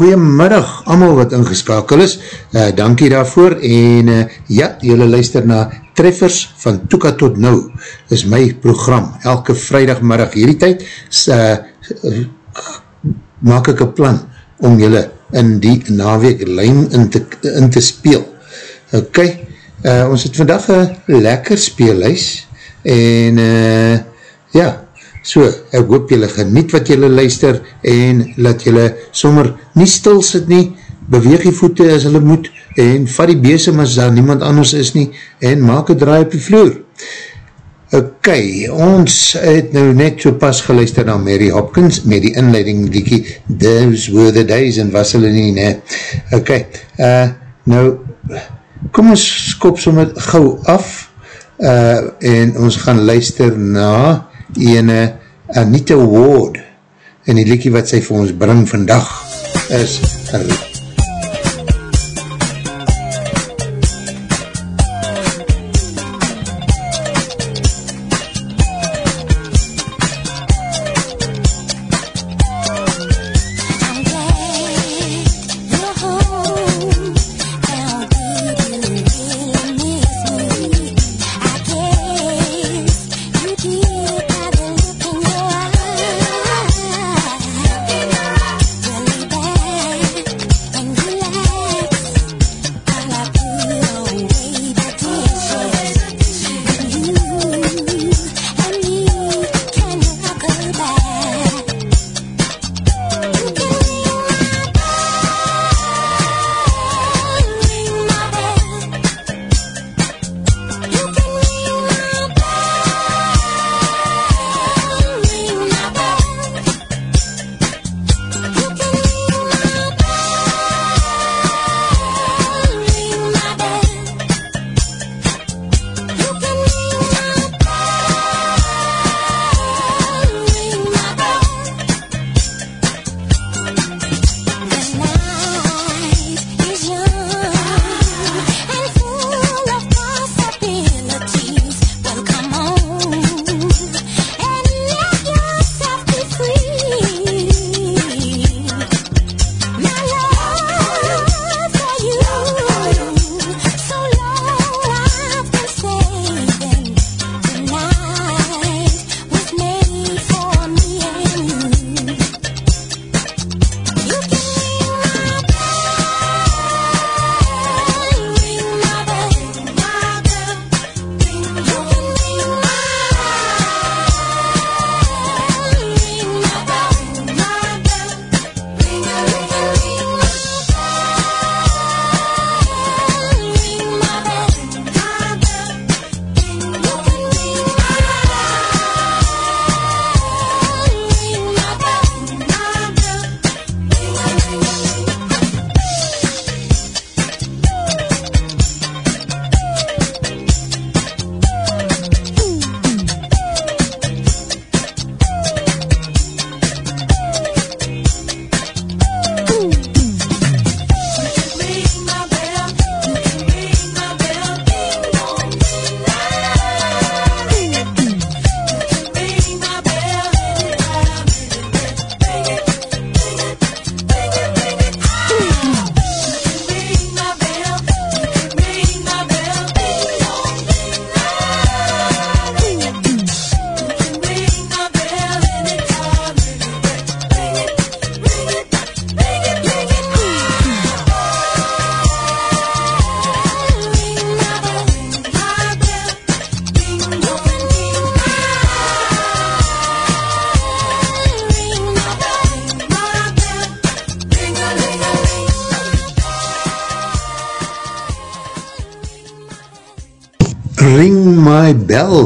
goeiemiddag allemaal wat ingeskakel is, uh, dankie daarvoor en uh, ja, jylle luister na Treffers van Toeka tot Nou, is my program, elke vrijdagmiddag hierdie tyd, uh, maak ek een plan om jylle in die naweek lijn in te, in te speel. Ok, uh, ons het vandag een lekker speelhuis en uh, ja, So, ek hoop jylle geniet wat jylle luister en laat jylle sommer nie stil sit nie, beweeg die voete as hulle moet en vat die besem as daar niemand anders is nie en maak een draai op die vloer. Ok, ons het nou net so pas geluister na Mary Hopkins met die inleiding diekie Those were the days en was hulle nie, ne? Ok, uh, nou, kom ons skop sommer gauw af uh, en ons gaan luister na ene Anita Ward en die liekie wat sy vir ons bring vandag is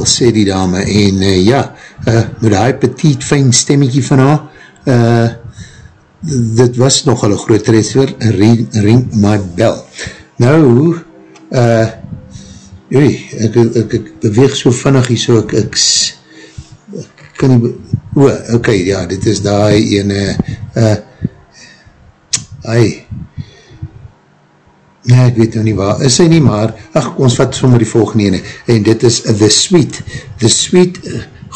bell, sê die dame, en uh, ja, uh, met die petit fijn stemmiekie van haar, uh, dit was nogal een groot reisver, ring, ring my bell. Nou, uh, oei, ek, ek, ek, ek beweeg so vinnig hier, so ek, ek, ek kan nie, o, ok, ja, dit is die ene, uh, ai, nee, ek weet nou nie waar, is hy nie maar, ach, ons vat sommer die volgende ene, en dit is The Sweet, The Sweet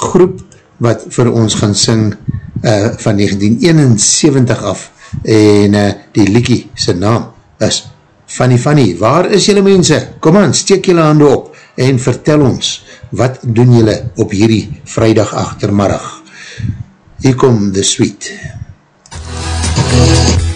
groep, wat vir ons gaan sing, uh, van 1971 af, en uh, die liekie, sy naam, is Funny Funny, waar is julle mense? Kom aan, steek julle hande op, en vertel ons, wat doen julle op hierdie vrijdag achtermarag? Hier kom The Sweet. MUZIEK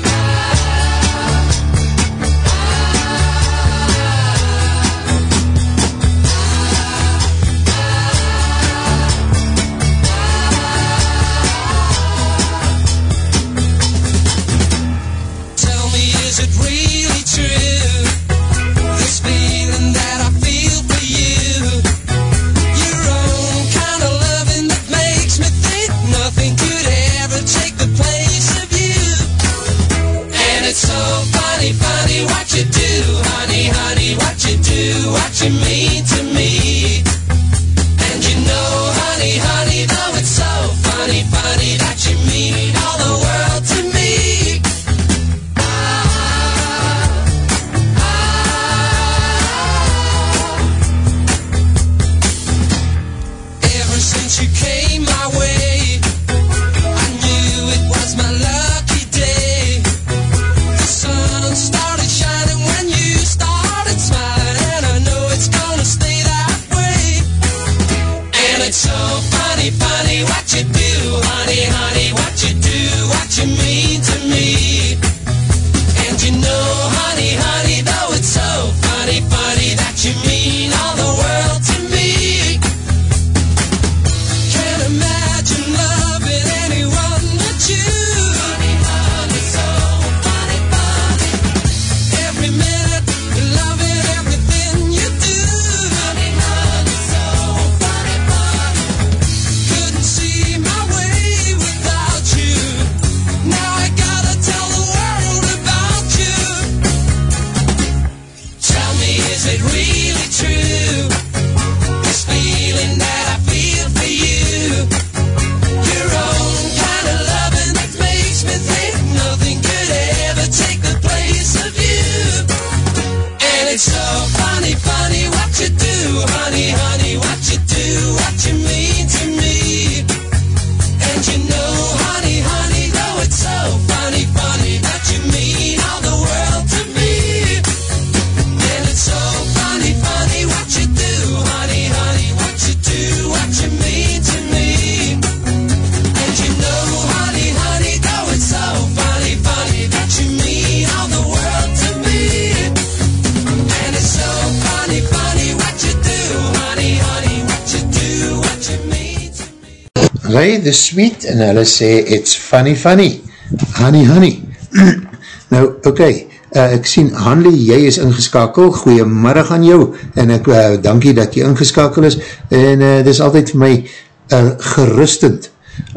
Sweet en hulle sê it's funny funny. Honey honey. Nou oké okay, uh, ek sien Hanley jy is ingeskakel. Goeiemiddag aan jou. En ek uh, dankie dat jy ingeskakel is. En uh, dit is altyd vir my uh, gerustend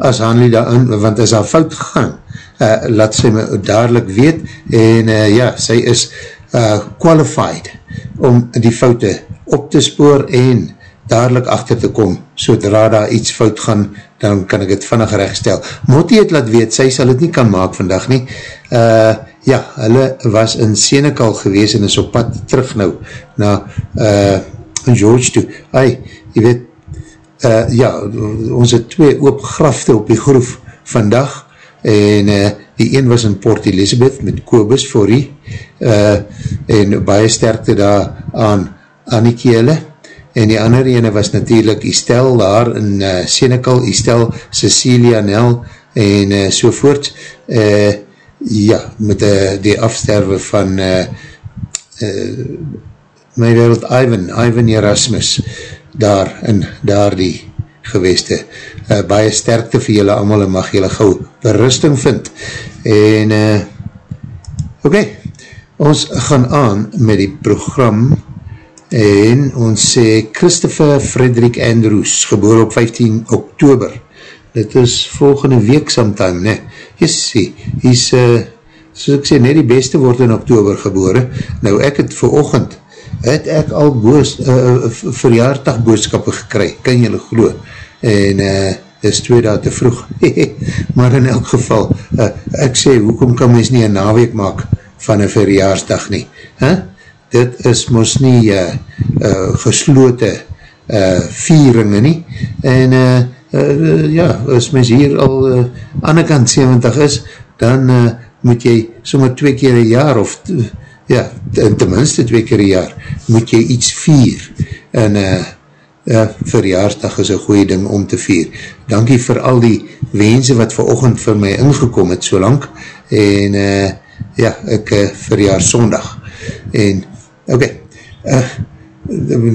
as Hanley daarin want as haar fout gegaan? Uh, laat sy my dadelijk weet. En uh, ja sy is uh, qualified om die foute op te spoor en dadelijk achter te kom, sodra daar iets fout gaan, dan kan ek het vannig rechtstel. Motti het laat weet, sy sal het nie kan maak vandag nie. Uh, ja, hulle was in Senekal gewees en is op pad terug nou, na uh, George toe. Ai, jy weet, uh, ja, ons het twee oop grafte op die groef vandag, en uh, die een was in Port Elizabeth met Kobus Forrie, uh, en baie sterkte daar aan Annikie hulle, en die ander ene was natuurlijk Estel daar in uh, Senekal, Estel, Cecilia Nel en uh, sovoort uh, ja, met uh, die afsterwe van uh, uh, my wereld Ivan, Ivan Erasmus daar in daar die geweeste uh, baie sterkte vir julle allemaal en mag julle gauw berusting vind. En uh, oké okay, ons gaan aan met die program en ons sê Christopher Frederick Andrews, geboor op 15 oktober. Dit is volgende week sometime, ne? Yes, hy is, uh, soos ek sê, net die beste word in oktober gebore. Nou, ek het vir ochend, het ek al boos, uh, verjaardag boodskappe gekry, kan jylle glo, en uh, is twee daad te vroeg, maar in elk geval, uh, ek sê, hoekom kan mens nie een naweek maak van een verjaarsdag nie, huh? Dit is mos nie uh, uh, geslote uh, vieringe nie, en uh, uh, ja, as mens hier al uh, aan die kant 70 is, dan uh, moet jy sommer twee keer een jaar, of uh, ja, tenminste twee keer een jaar, moet jy iets vier, en uh, uh, verjaarsdag is een goeie ding om te vier. Dankie vir al die wense wat vir ochend vir my ingekom het so lang, en uh, ja, ek uh, verjaar sondag, en ok, uh,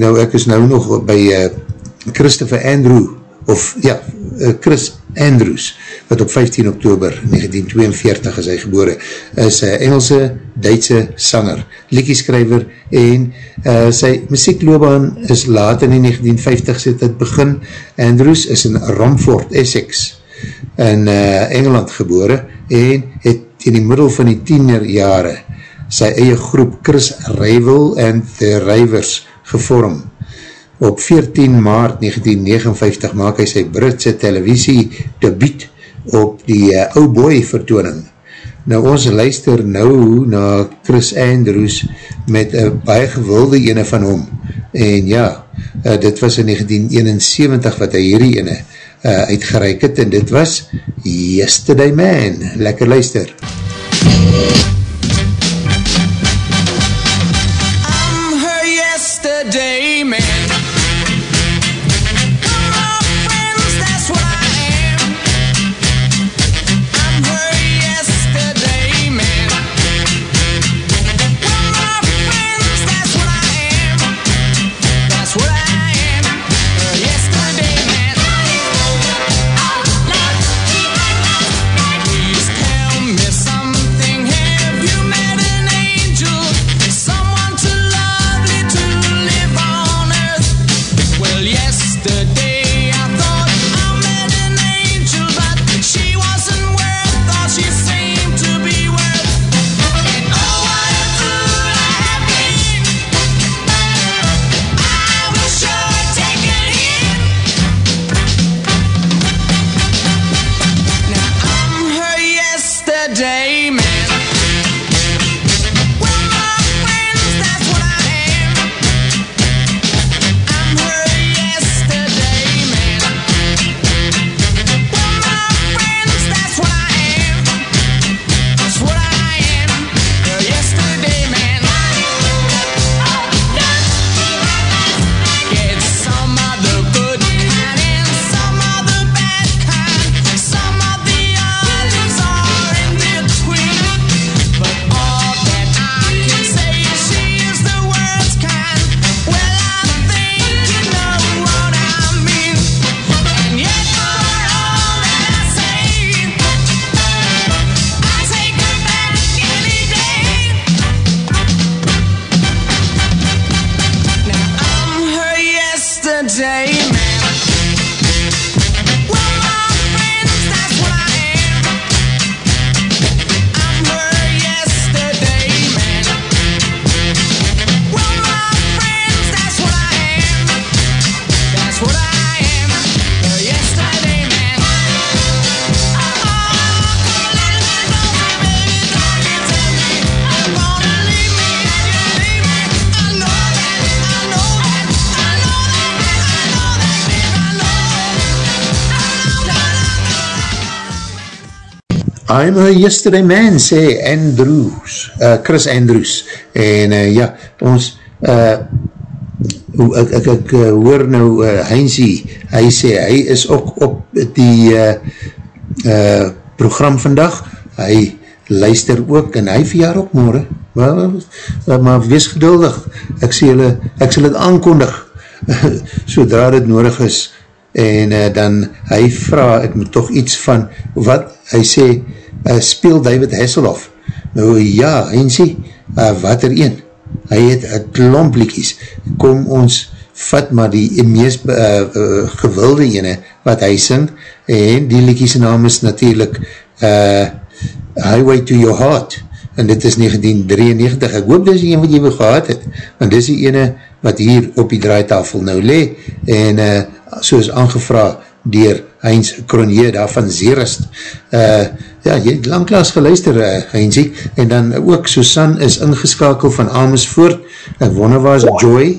nou ek is nou nog by uh, Christopher Andrew, of ja, uh, Chris Andrews, wat op 15 oktober 1942 is hy gebore, is uh, Engelse, Duitse sanger, liekieskrijver, en uh, sy muziekloobaan is laat in die 1950s het het begin, Andrews is in Romford, Essex, in uh, Engeland gebore, en het in die middel van die tienerjare sy eie groep Chris Rival and the Rivers gevorm. Op 14 maart 1959 maak hy sy Britse televisie debuut op die uh, Oh Boy vertooning. Nou ons luister nou na Chris Andrews met een baie gewilde ene van hom. En ja, uh, dit was in 1971 wat hy hierdie ene uh, uitgereik het en dit was Yesterday Man. Lekker luister. MUZIEK I'm a yesterday man, sê Andrews, uh, Chris Andrews, en uh, ja, ons, uh, ek, ek, ek uh, hoor nou uh, Heinzie, hy sê, hy is ook op die uh, uh, program vandag, hy luister ook, en hy verjaar ook morgen, maar, maar wees geduldig, ek sê hulle, ek sal het aankondig, sodra dit nodig is, en uh, dan, hy vraag, ek moet toch iets van, wat, hy sê, uh, speel David Hasselhoff. Nou ja, Hensie, uh, wat er een? hy het een klomp liekies, kom ons vat maar die meest uh, uh, gewilde ene wat hy sing, en die liekies naam is natuurlijk uh, Highway to Your Heart, en dit is 1993, ek hoop dit is die ene wat jy wil gehad het, want dit is die ene wat hier op die draaitafel nou le, en uh, soos aangevra dier Heinz Kronje daar van Zerist, uh, ja, jy het langklaas geluister, uh, Heinzie, en dan ook Susan is ingeskakel van Amersfoort, ek wonder waar is Joy,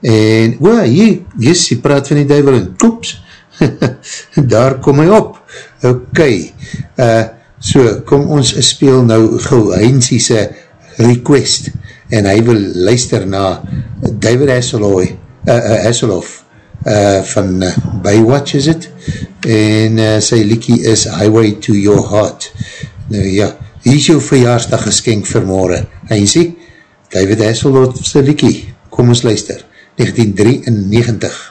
en, o, hier, yes, jy praat van die duivel, en koeps, daar kom hy op, ok, uh, so, kom ons speel nou gauw Heinzie se request, en hy wil luister na David Hasselhoff, uh, uh, uh, van uh, Baywatch is het, en uh, sy liekie is Highway to Your Heart. Nou ja, hier is jou verjaarsdag geskenk vir morgen. En sê, David Hasselhoff sy liekie, kom ons luister, 1993.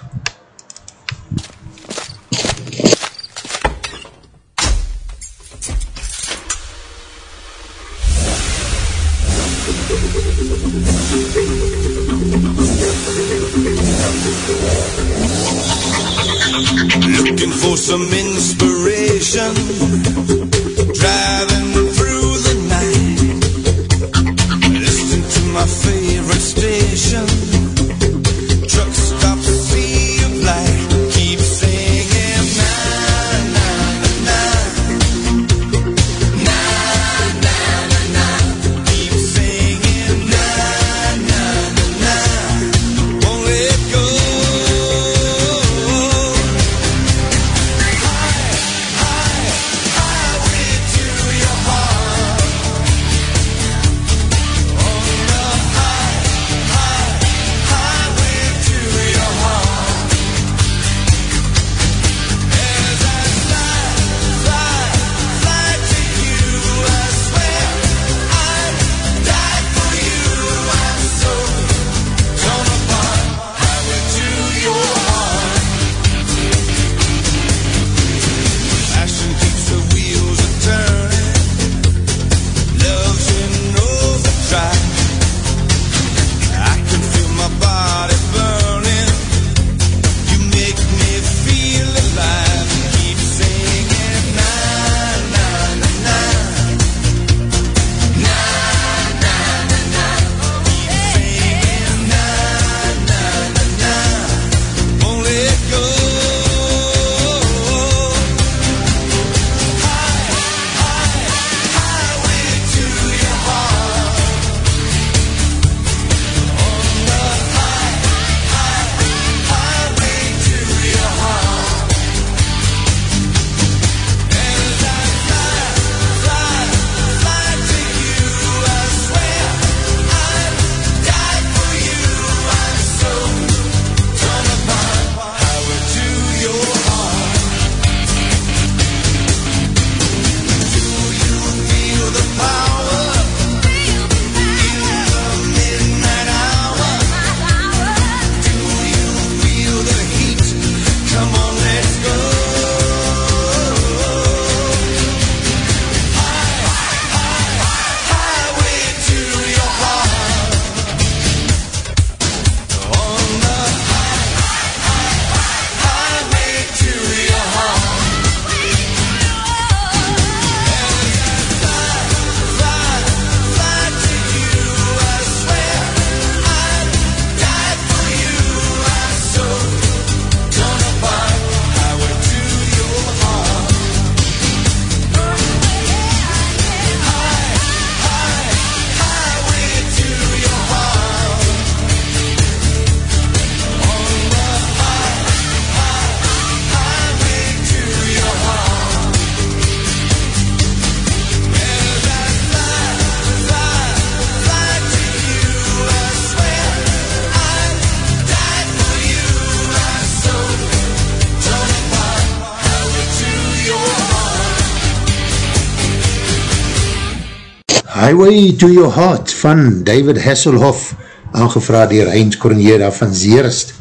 Highway to Your Heart van David Hasselhoff, aangevra dier Heinz Korniera van Zeerst,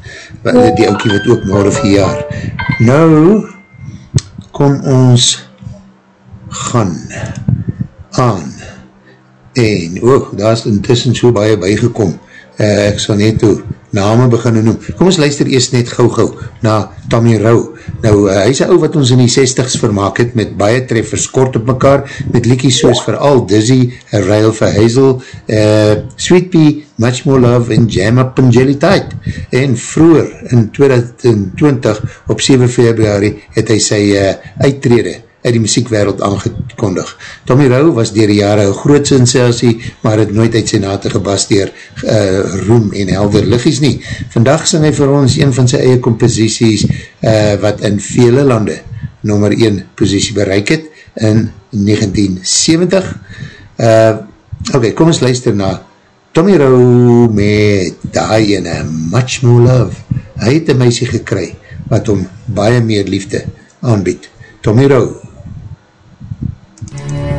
die oukie wat ook morgen verjaar. Nou, kom ons gaan aan, en, oh, daar is intussen so baie bygekom, uh, ek sal net toe name beginne noem. Kom ons luister eerst net gauw gauw na Tommy Rowe. Nou, uh, hy is een ou wat ons in die 60s vermaak het met baie treffers kort op mekaar, met liekies soos vooral Dizzy, A Rail for Hazel, uh, Sweet Pea, Much More Love en Jam Up and Jelly Tide. En vroeger in 2020 op 7 februari het hy sy uh, uittrede uit die muziekwereld aangekondig. Tommy Rowe was dier die jare een groot sensatie, maar het nooit uit sy nate gebas dier uh, roem en helder liggies nie. Vandag sing hy vir ons een van sy eie composities uh, wat in vele lande nummer 1 positie bereik het in 1970. Uh, ok, kom ons luister na Tommy Rowe met die ene Much More Love. Hy het een meisie gekry wat om baie meer liefde aanbied. Tommy Rowe. Thank you.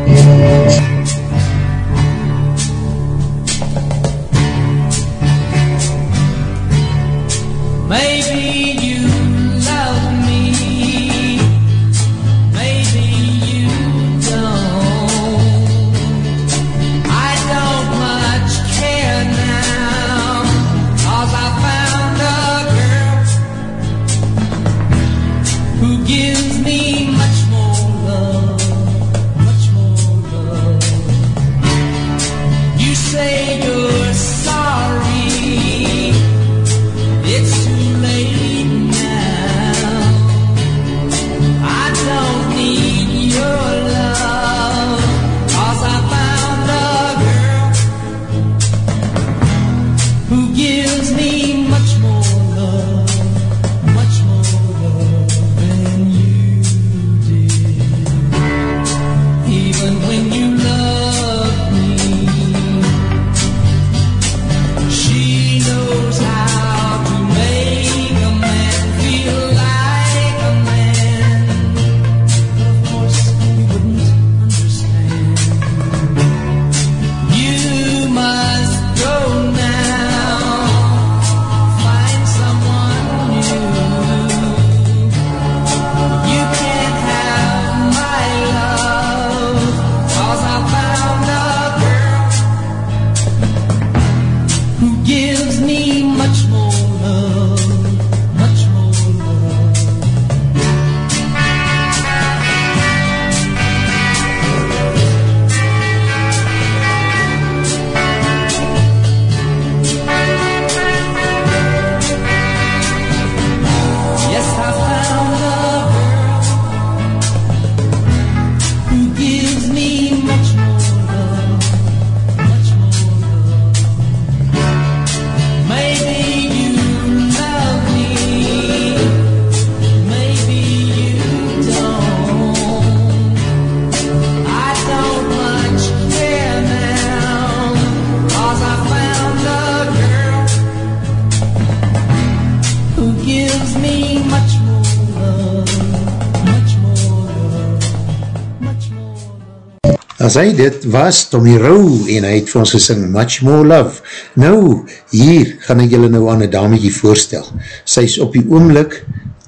Love. As hy dit was, Tommy Rowe, en hy het vir ons gesing, Much More Love. Nou, hier gaan ek julle nou aan een dametje voorstel. Sy is op die oomlik,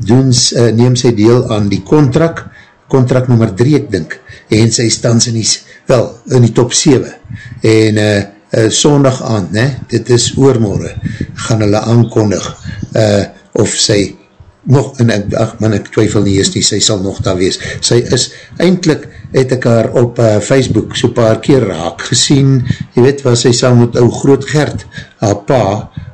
doen, uh, neem sy deel aan die contract, contract nummer 3 ek dink, en sy stans in die, wel, in die top 7. En uh, uh, sondag aand, ne, dit is oormorgen, gaan hulle aankondig, uh, of sy nog, en ek, ach man, ek twyfel nie eens nie, sy sal nog daar wees. Sy is, eindelijk het ek haar op uh, Facebook so paar keer raak gesien, jy weet waar sy saam met ou groot Gert, haar pa,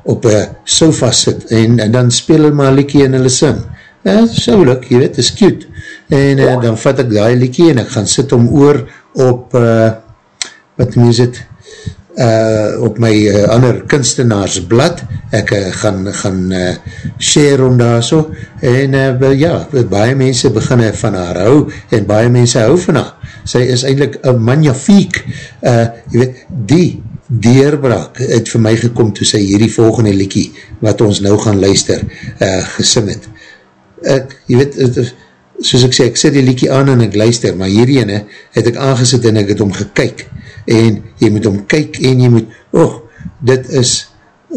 op een sofa sit, en, en dan speel hulle maar liekie en hulle sing. Ja, soulik, jy weet, is cute. En uh, dan vat ek die liekie en ek gaan sit om oor op, uh, wat noem is het, uh, op my uh, ander kunstenaarsblad, ek uh, gaan, gaan uh, share om daar so, en uh, ja, baie mense beginne van haar hou, en baie mense hou van haar. Sy is eindelijk een magnifiek, uh, jy weet, die deurbraak het vir my gekom toe sy hierdie volgende liekie, wat ons nou gaan luister, uh, gesing het. Ek, jy weet, het is, soos ek sê, ek sit die liekie aan en ek luister, maar hierdie ene het ek aangesit en ek het om gekyk, en jy moet om kyk en jy moet, oh, dit is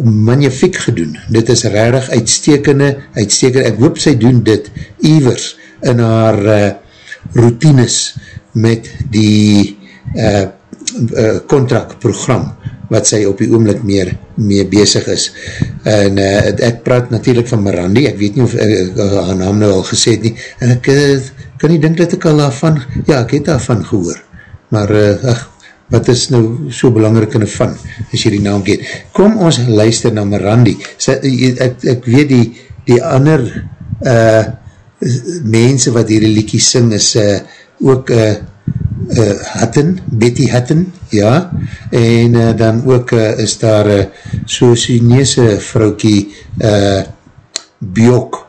magnifiek gedoen, dit is rarig uitstekende, uitstekende, ek hoop sy doen dit ivers in haar uh, routines met die uh, uh, contractprogram wat sy op die oomlik meer mee bezig is. En uh, ek praat natuurlijk van Mirandi, ek weet nie of ek uh, haar naam nou al gesê het nie, en ek uh, kan nie dink dat ek al daarvan, ja, ek het daarvan gehoor, maar uh, ach, wat is nou so belangrijk in van, as jy die naam ken. Kom ons luister na Mirandi. Ek, ek weet die, die ander uh, mense wat hierdie liekie sing is uh, ook uh, uh, Hutton, Betty Hutton, ja, en uh, dan ook uh, is daar uh, so Chinese vroukie uh, Bjok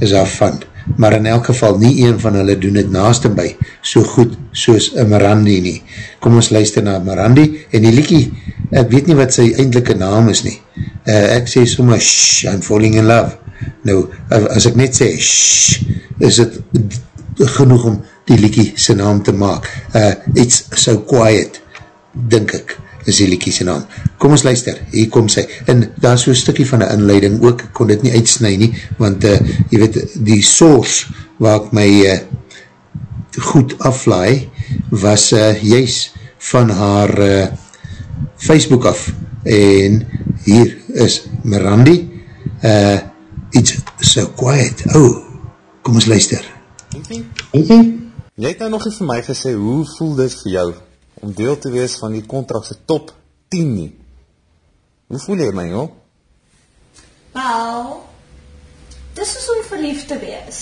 is daar van, maar in elk geval nie een van hulle doen het naast en by, so goed soos Mirandi nie. Kom ons luister na Mirandi, en die liekie, ek weet nie wat sy eindelike naam is nie, uh, ek sê soma, shh, I'm falling in love, nou, as ek net sê, shh, is het genoeg om die liekie sy naam te maak. Uh, it's so quiet, dink ek, is die liekie sy naam. Kom ons luister, hier kom sy. En daar is so stukkie van die inleiding ook, ek kon dit nie uitsnui nie, want uh, jy weet, die source waar ek my uh, goed aflaai, was uh, juist van haar uh, Facebook af. En hier is Mirandi, uh, it's so quiet. Oh, kom ons luister. Jy het nou nog nie vir my gesê, hoe voel dit vir jou om deel te wees van die contractse top 10 nie? Hoe voel jy my, joh? Wel, dis is om verlief te wees.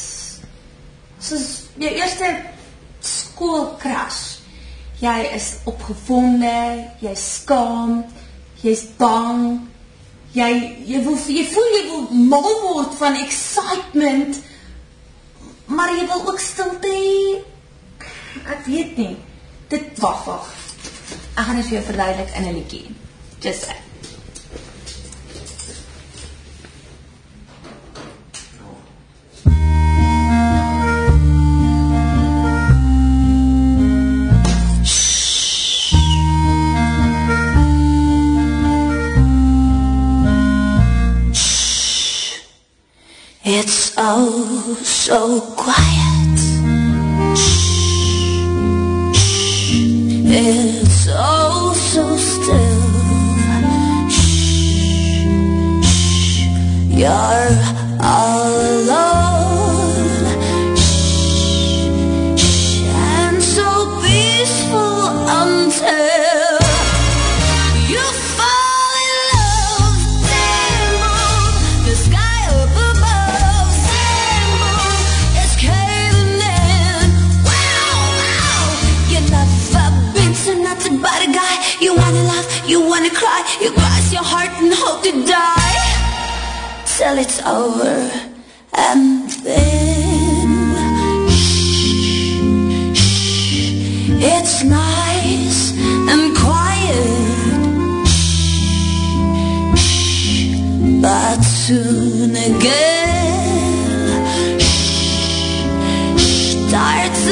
Soos jou eerste skoolkras. Jy is opgewonde, jy skaam, jy is bang. Jy jy voel jy voel jy wil mal word van excitement. Maar jy wil ook stilte hê. Ek weet nie. Dit wag wag. Ek gaan dit vir jou verduidelik in 'n liedjie. Just say. It's oh so quiet. It's oh so still. You're alone. Till it's over, and then shh, shh, it's nice and quiet. shh, But soon again starts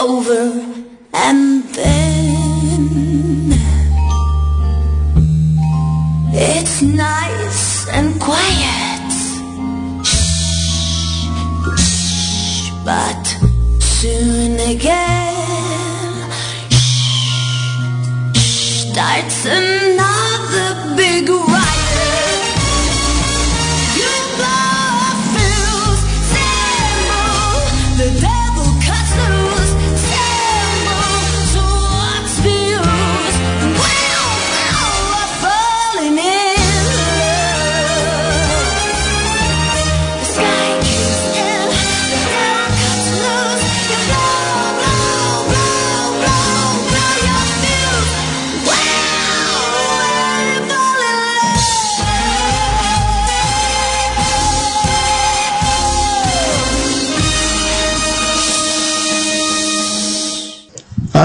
over, and then it's nice and quiet. But soon again starts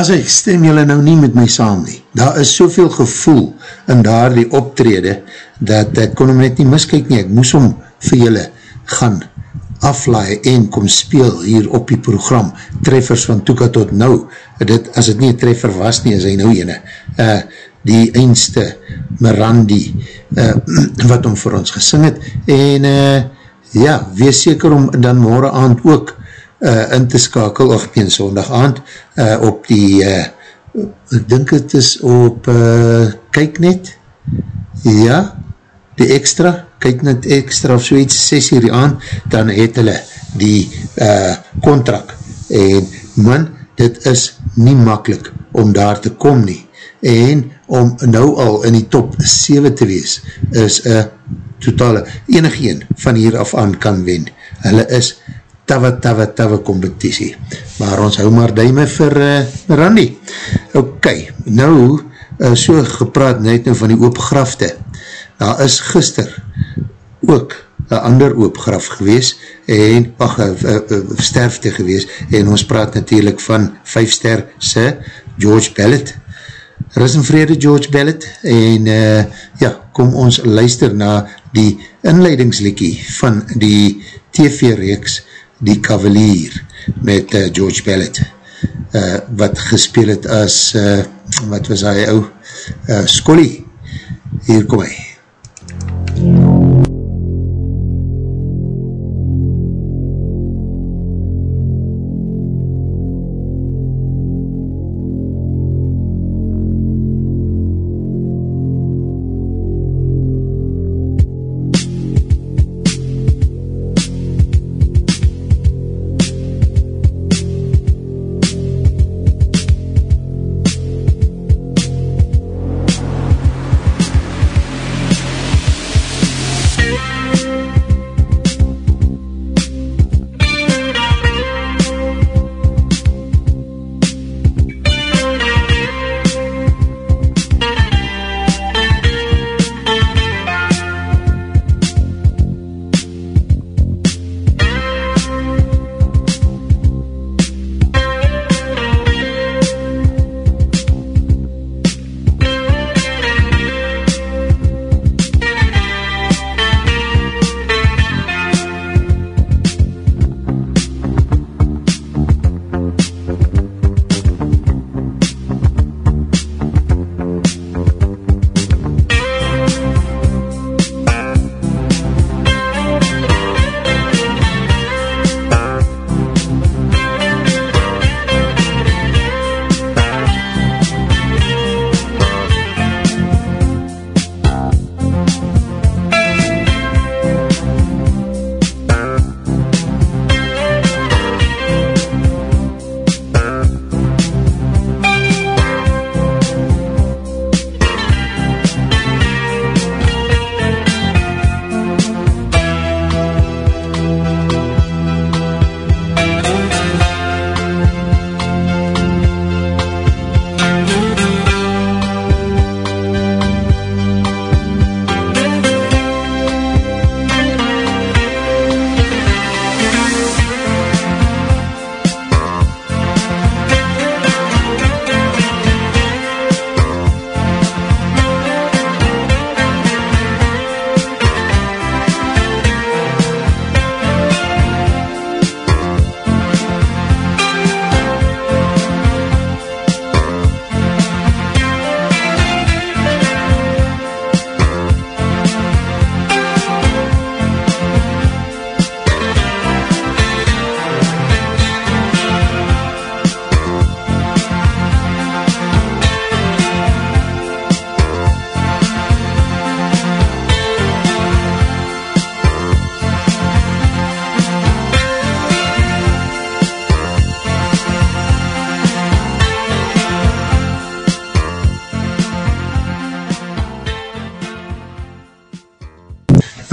As ek stem julle nou nie met my saam nie. Daar is soveel gevoel in daar die optrede, dat ek kon hom net nie miskyk nie. Ek moes hom vir julle gaan aflaai en kom speel hier op die program. Treffers van Toeka tot nou. Dit, as het nie een treffer was nie, is hy nou ene. Uh, die eindste Mirandi, uh, wat hom vir ons gesing het. En uh, ja, wees seker om dan morgen aand ook uh, in te skakel, of geen sondag aand, uh, op die, uh, ek dink het is op uh, Kijknet, ja, die extra, Kijknet extra of soeits, 6 uur aan, dan het hulle die uh, contract, en man, dit is nie makkelijk om daar te kom nie, en om nou al in die top 7 te wees, is een totale, enig een van hier af aan kan wen. Hulle is tawe, tawe, tawe competitie. Maar ons hou maar duime vir uh, Randy. Ok, nou, uh, so gepraat net nou van die oopgrafte. Daar is gister ook een ander oopgraf gewees en, ach, sterfte gewees en ons praat natuurlijk van 5 ster se George Bellet Rus en vrede George Bellet en uh, ja, kom ons luister na die inleidingslikkie van die TV-reeks Die Cavalier met uh, George Bellet uh, wat gespeel het as uh, wat was hy ou? Uh, Scully. Hier kom hy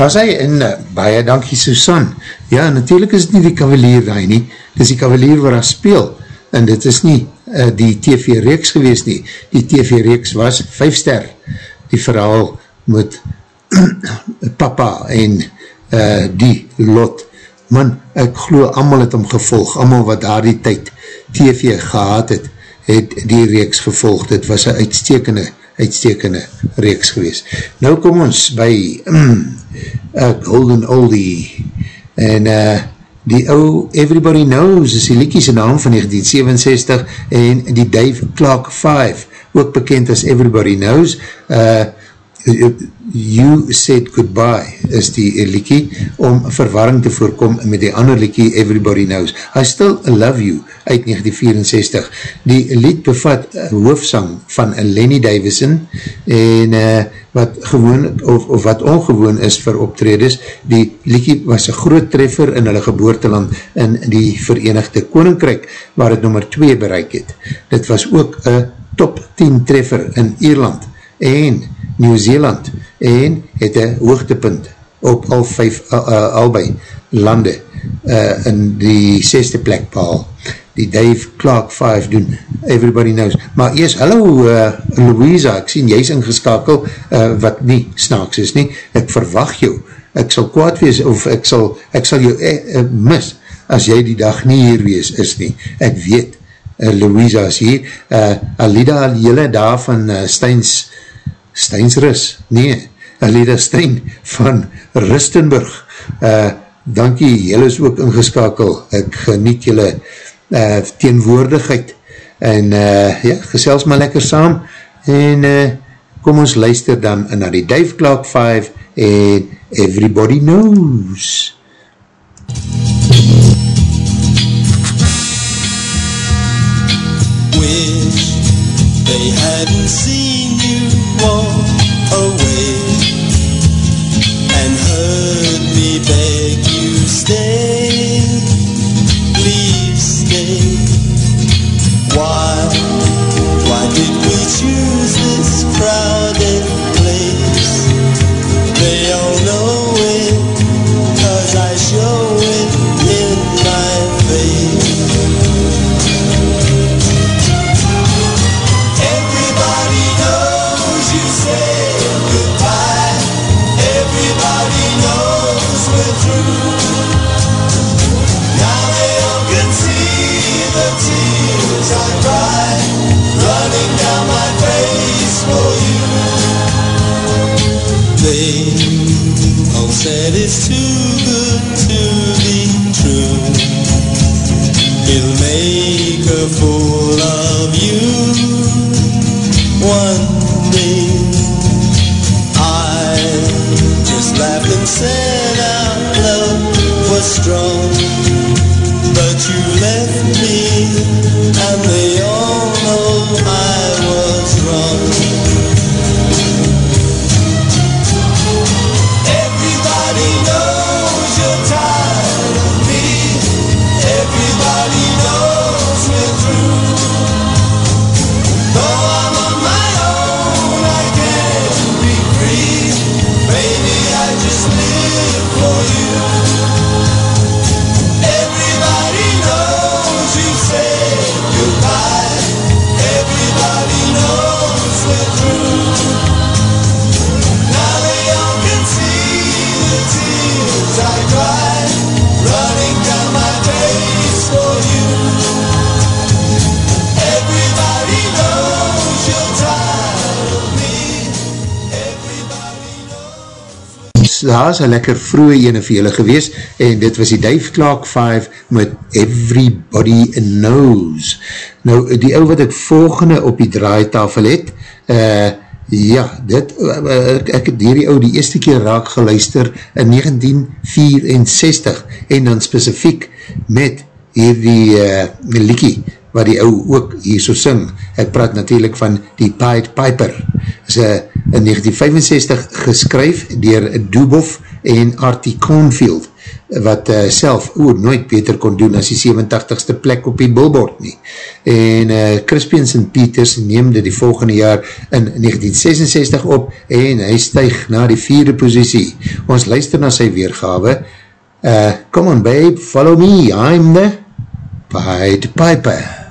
Daar sê en uh, baie dankie Susan. Ja, natuurlijk is het nie die kavalier daar nie, dit is die kavalier waar hy speel, en dit is nie uh, die TV-reeks gewees nie. Die TV-reeks was 5 ster, die verhaal met papa en uh, die lot. Man, ek geloof, allemaal het om gevolg, allemaal wat daar die tyd TV gehad het, het die reeks vervolg. Dit was een uitstekende, uitstekende reeks gewees. Nou kom ons by a Golden Oldie. En uh, die ou Everybody Knows is die liekiese naam van 1967 en die Dave Clark 5 ook bekend as Everybody Knows uh, You Said Goodbye is die liekie om verwarring te voorkom met die ander liekie Everybody Knows. I Still Love You uit 1964. Die lied bevat hoofsang van Lenny Davison en uh, wat gewoon of, of wat ongewoon is vir optredes. Die liekie was een groot treffer in hulle geboorteland in die Verenigde Koninkryk waar het nummer 2 bereik het. Dit was ook een top 10 treffer in Ierland en Nieuw-Zeeland en het een hoogtepunt op al vijf, uh, uh, albei lande uh, in die zesde plek behaal. Die Dave Clark 5 doen, everybody knows. Maar eers, hallo uh, Louisa, ek sien jy is ingeskakel, uh, wat nie snaaks is nie, ek verwacht jou, ek sal kwaad wees, of ek sal, ek sal jou eh, uh, mis, as jy die dag nie hier wees is nie, ek weet, uh, Louisa is hier, uh, Alida, jylle daar van uh, Steins, Steinsrus, nee, Alida Stein van Rustenburg, uh, dankie, jylle is ook ingeskakel, ek geniet jylle uh, teenwoordigheid, en uh, ja, gesels maar lekker saam, en uh, kom ons luister dan na die Dave Clark 5, en Everybody Knows. Wish they hadn't seen you walk away and me beg you stay. Please stay. Why? Why did we choose this crowded daar is een lekker vroege ene vir julle gewees en dit was die Dave Clark 5 met Everybody Knows. Nou, die ou wat ek volgende op die draaitafel het, uh, ja, dit, uh, ek het hierdie ou die eerste keer raak geluister in 1964 en dan specifiek met hierdie uh, liekie wat die ou ook hier so sing. Ek praat natuurlijk van die Pied Piper. Is uh, in 1965 geskryf dier Dubov en Artie Cornfield wat uh, self oor nooit beter kon doen as die 87ste plek op die billboard nie. En uh, Crispians en Peters neemde die volgende jaar in 1966 op en hy stuig na die vierde positie. Ons luister na sy weergawe. Uh, come on babe, follow me, I'm the Pied Piper.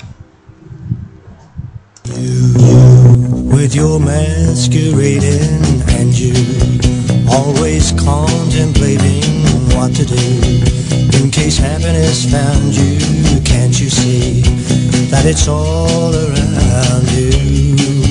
With your masquerading and you always contemplating what to do in case happiness found you can't you see that it's all around you.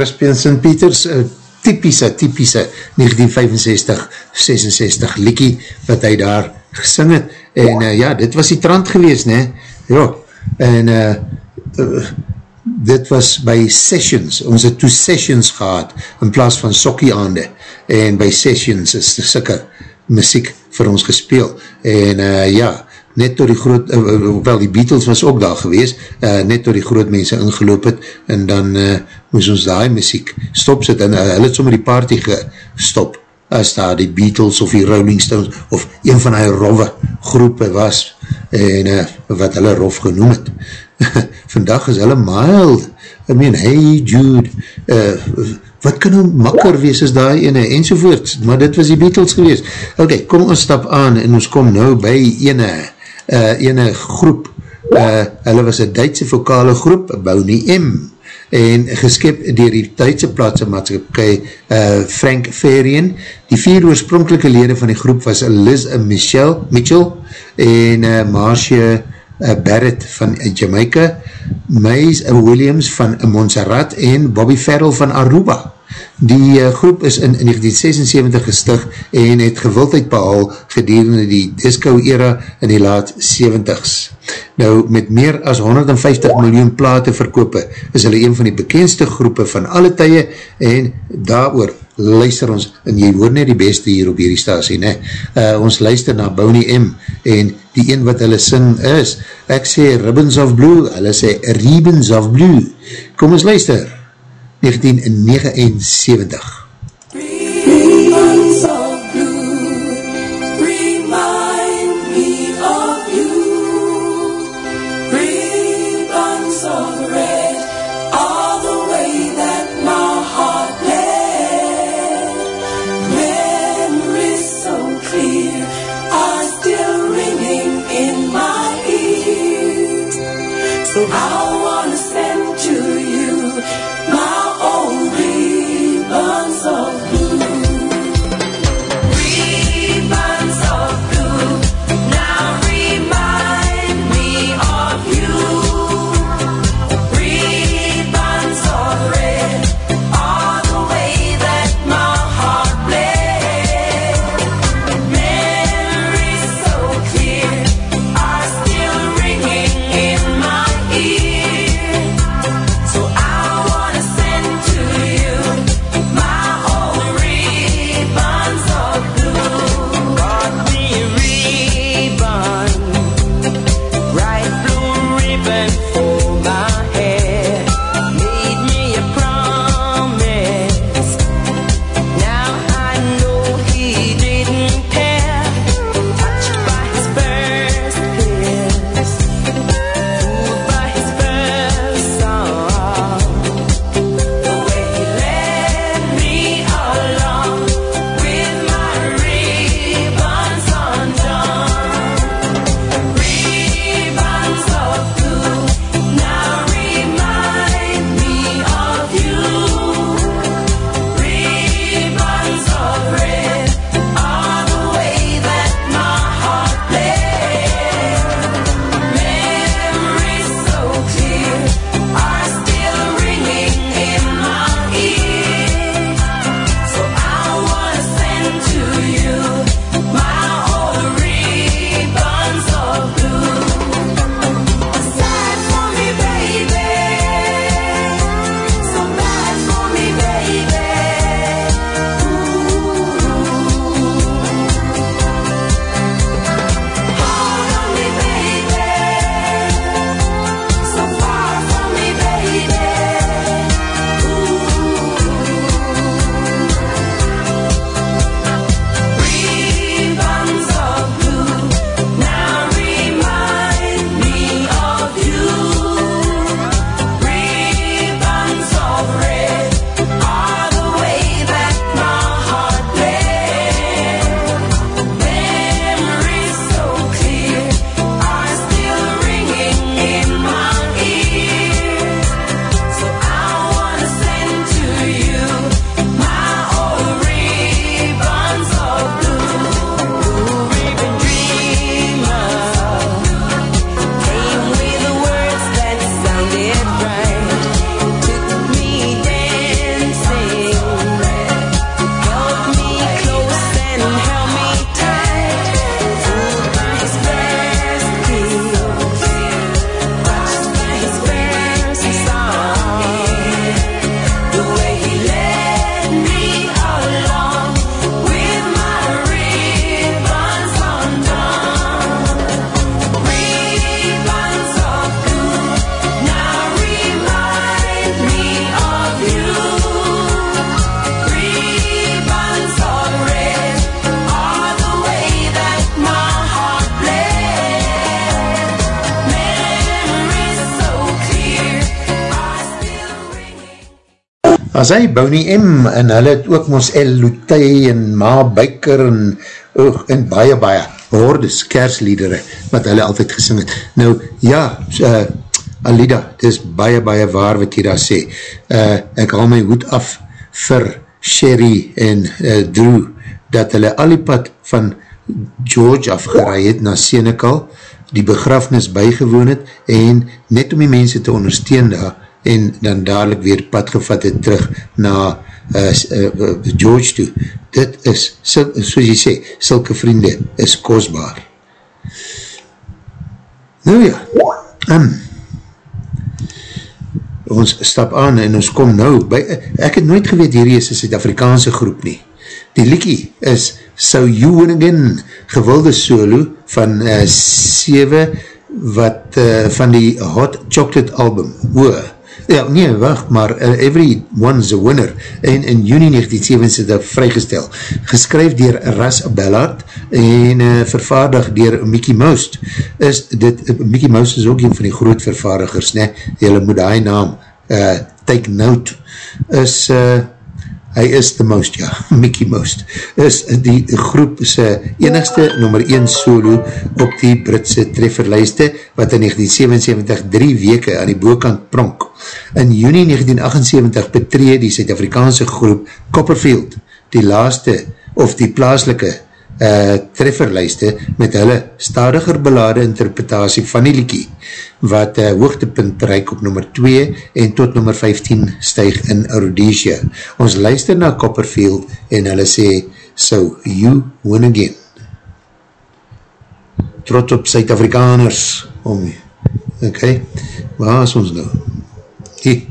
Crispian St. Peters, uh, typische, typische 1965-66 liekie wat hy daar gesing het, en uh, ja, dit was die trant gewees, ne, ja, en uh, uh, dit was by Sessions, ons het toe Sessions gehad, in plaas van Sokkie aande, en by Sessions is die sikke muziek vir ons gespeel, en uh, ja, net door die groot, uh, wel die Beatles was ook daar gewees, uh, net door die groot mense ingeloop het, en dan uh, moes ons die muziek stop sit, en uh, hulle het sommer die party gestop, as daar die Beatles of die Rolling Stones, of een van die rove groepe was, en uh, wat hulle rof genoem het. Vandag is hulle mild, I mean, hey Jude, uh, wat kan nou makker wees as die ene, enzovoort, maar dit was die Beatles gewees. Ok, kom ons stap aan, en ons kom nou by ene, uh, ene groep, uh, hulle was een Duitse vokale groep, Bouni M, en geskip dier die Duitse plaatse maatskapkei uh, Frank Ferien. Die vier oorspronkelike lede van die groep was Liz Michelle, Mitchell en uh, Marcia uh, Barrett van Jamaica, Mays Williams van Montserrat en Bobby Farrell van Aruba. Die uh, groep is in, in 1976 gestig en het gewildheid behaal gedurende die disco era in die laat 70s. Nou, met meer as 150 miljoen plate verkope is hulle een van die bekendste groepe van alle tye en daar luister ons, en jy hoor net die beste hier op hierdie stasie, ne? Uh, ons luister na Boney M en die een wat hulle sing is, ek sê Ribbons of Blue, hulle sê Ribbons of Blue. Kom ons luister. 1979. As hy Boney M en hulle het ook ons El Lutey en Ma Biker en, oog, en baie baie hordes kersliedere wat hulle altyd gesing het. Nou ja, uh, Alida, het is baie baie waar wat jy daar sê. Uh, ek haal my hoed af vir Sherry en uh, Drew dat hulle al die pad van George afgeraai het na Senekal, die begrafnis bygewoon het en net om die mense te ondersteun daar en dan dadelijk weer pad gevat het terug na uh, uh, George toe. Dit is, soos jy sê, sulke vriende is kostbaar. Nou ja, um, ons stap aan en ons kom nou, by, ek het nooit geweet hierdie is een Suid-Afrikaanse groep nie. Die liekie is So You Win Again, gewilde solo van 7 uh, wat uh, van die Hot Chocolate album, oe, ja, nee, wacht, maar uh, Every One's a Winner, en in juni 1977 het vrygestel, geskryf dier Ras Ballard en uh, vervaardig dier Mickey Mouse, is dit, uh, Mickey Mouse is ook een van die groot vervaardigers, ne, jylle moet die naam, uh, Take Note, is, uh, hy is the most, ja, Mickey Most, is die groep sy enigste nummer 1 solo op die Britse trefferlijste, wat in 1977 drie weke aan die boekant pronk. In juni 1978 betree die Suid-Afrikaanse groep Copperfield, die laaste, of die plaaslike uh, trefferlijste met hulle stadiger belade interpretatie van die liekie, wat uh, hoogtepunt bereik op nummer 2 en tot nummer 15 stuig in Rhodesia. Ons luister na Copperfield en hulle sê, so you win again. Trot op Suid-Afrikaners om jy. Ok, waar is ons nou? Hier.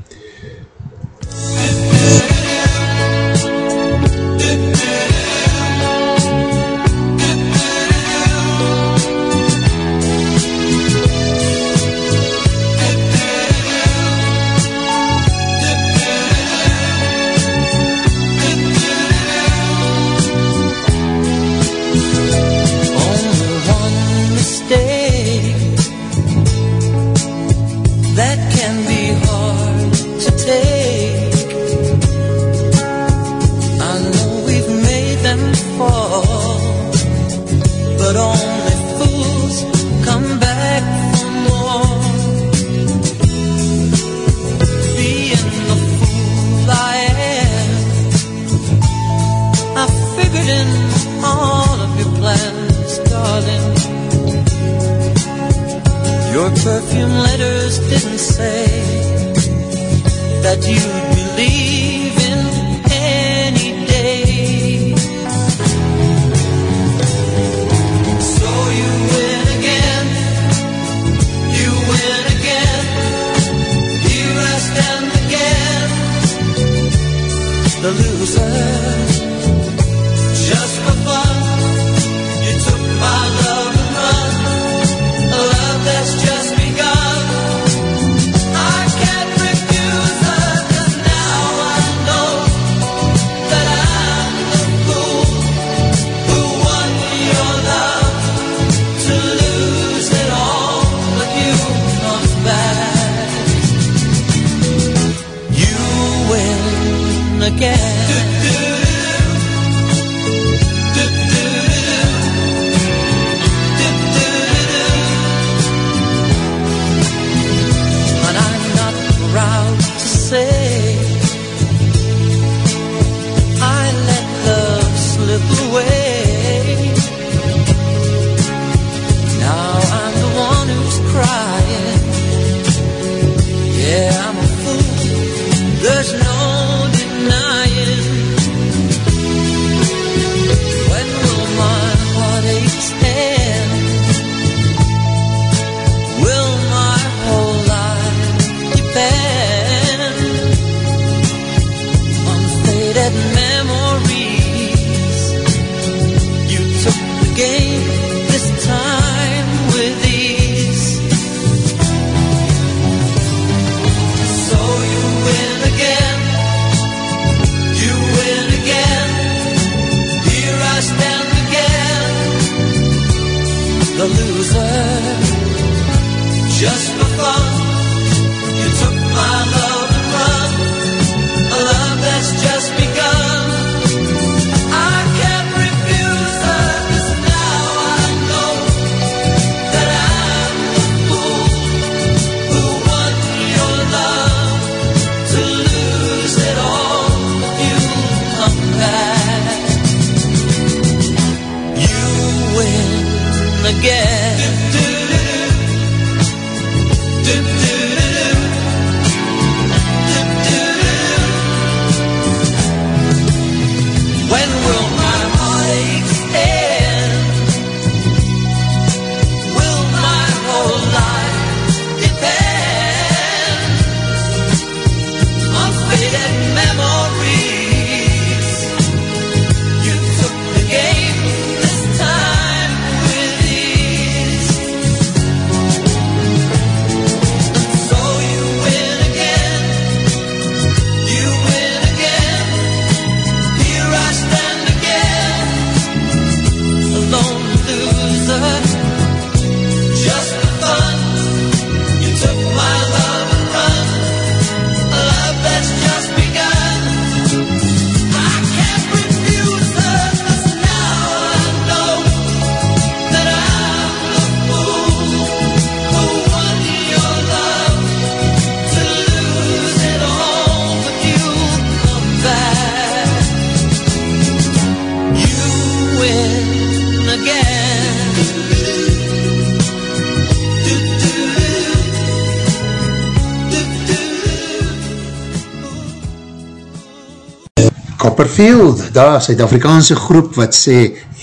Daar, Suid-Afrikaanse groep wat sê,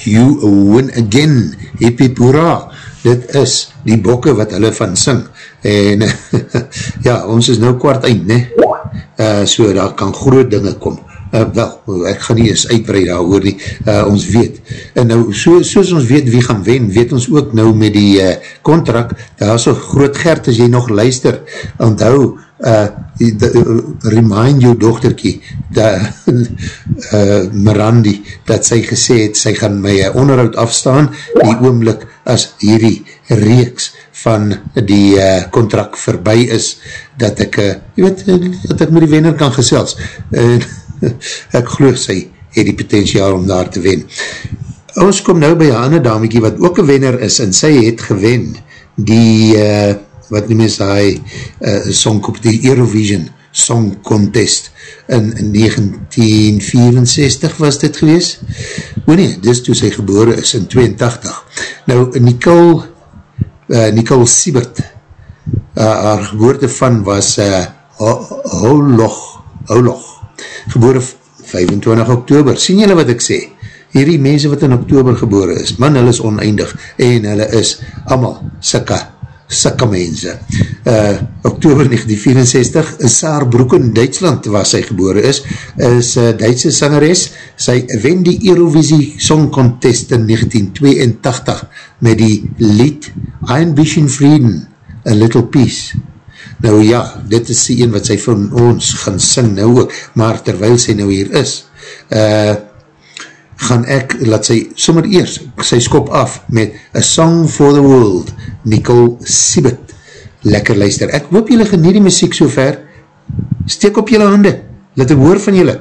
you win again, hippie hoera, dit is die bokke wat hulle van sing, en ja, ons is nou kwart eind, ne? Uh, so daar kan groot dinge kom, uh, wel, ek gaan nie eens uitbreid daar hoor nie, uh, ons weet, en nou, so, soos ons weet wie gaan wen, weet ons ook nou met die uh, contract, daar so groot gert as jy nog luister, onthou, uh, die, die, remind jou dochterkie, da, uh, Mirandi, dat sy gesê het, sy gaan my uh, onderhoud afstaan, die oomlik as hierdie reeks van die uh, contract voorbij is, dat ek, uh, jy weet, dat ek met die wenner kan gesels. Uh, ek geloof sy het die potentiaal om daar te wen. Ons kom nou by ander damiekie wat ook een wenner is en sy het gewen die, uh, wat noem is die uh, song op die Eurovision Song Contest in, in 1964 was dit gewees? O nee, dis toe sy gebore is in 82. Nou, Nicole uh, Nicole Siebert uh, haar geboorte van was uh, Holog Holog gebore 25 oktober, sien julle wat ek sê? Hierdie mense wat in oktober gebore is, man, hulle is oneindig, en hulle is allemaal sikke, sikke mense. Uh, oktober 1964, in Saarbroeken, Duitsland, waar sy gebore is, is uh, Duitse sangeres, sy wen die Eurovisie Song Contest in 1982, met die lied Ein bisschen Frieden, A Little Peace, Nou ja, dit is die een wat sy van ons gaan sing nou ook, maar terwyl sy nou hier is, uh, gaan ek, laat sy sommer eers, sy skop af met A Song for the World, Nicole Siebert. Lekker luister. Ek hoop jylle geniet die muziek so ver. Steek op jylle hande, laat ek hoor van jylle.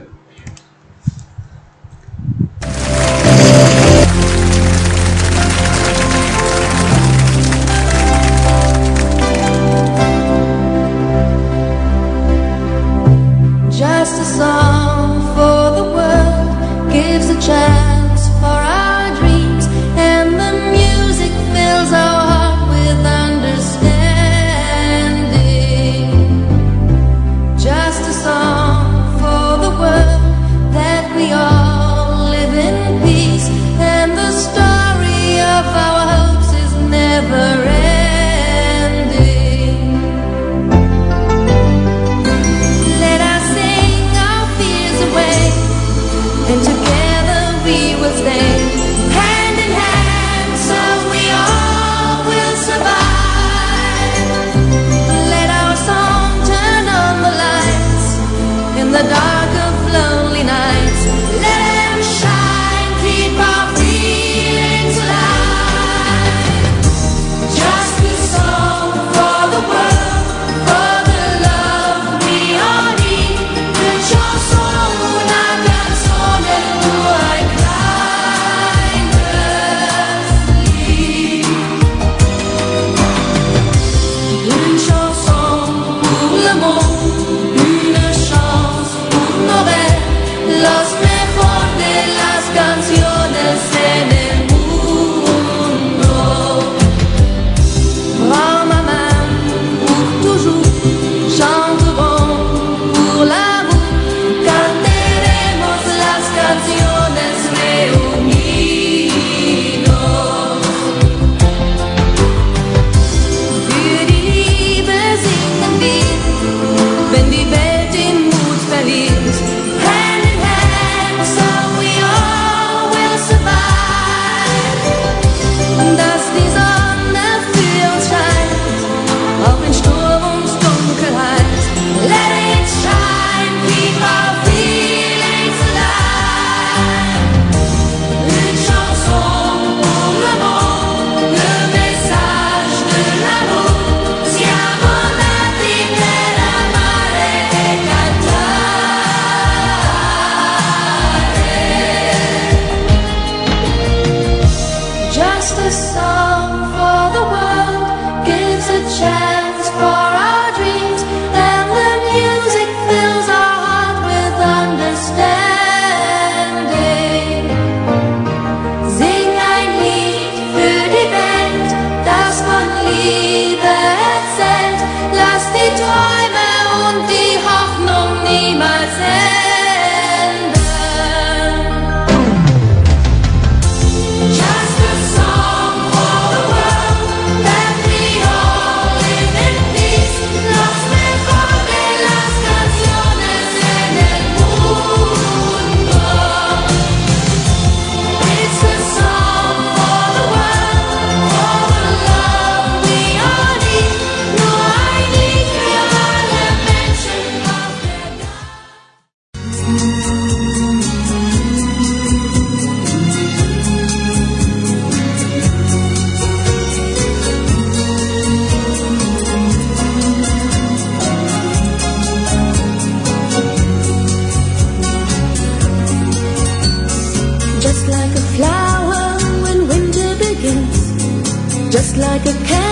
Thực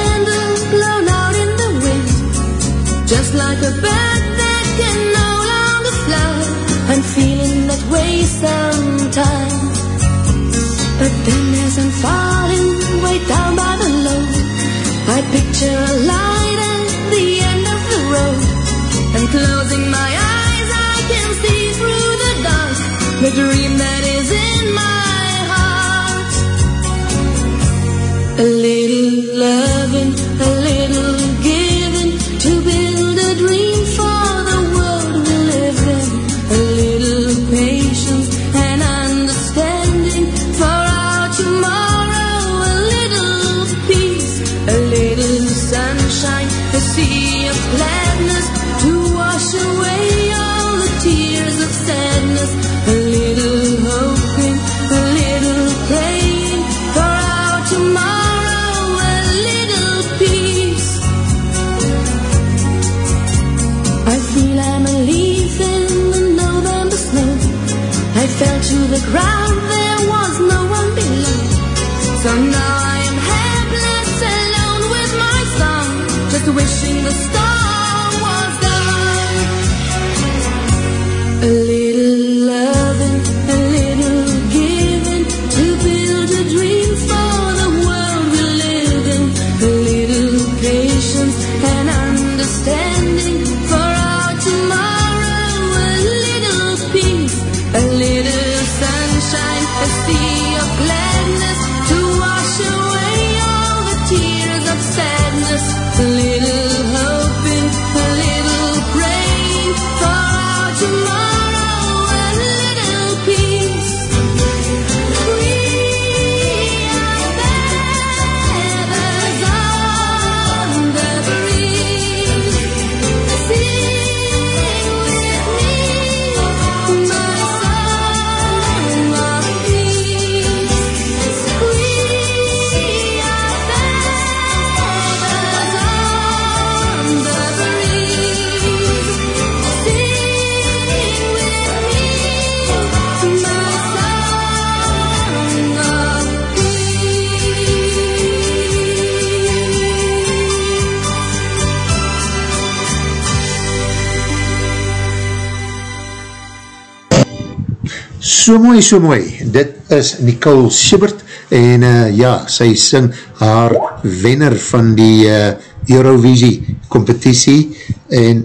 So mooi, so mooi. Dit is Nicole Schubert en uh, ja, sy sing haar wenner van die uh, Eurovisie competitie en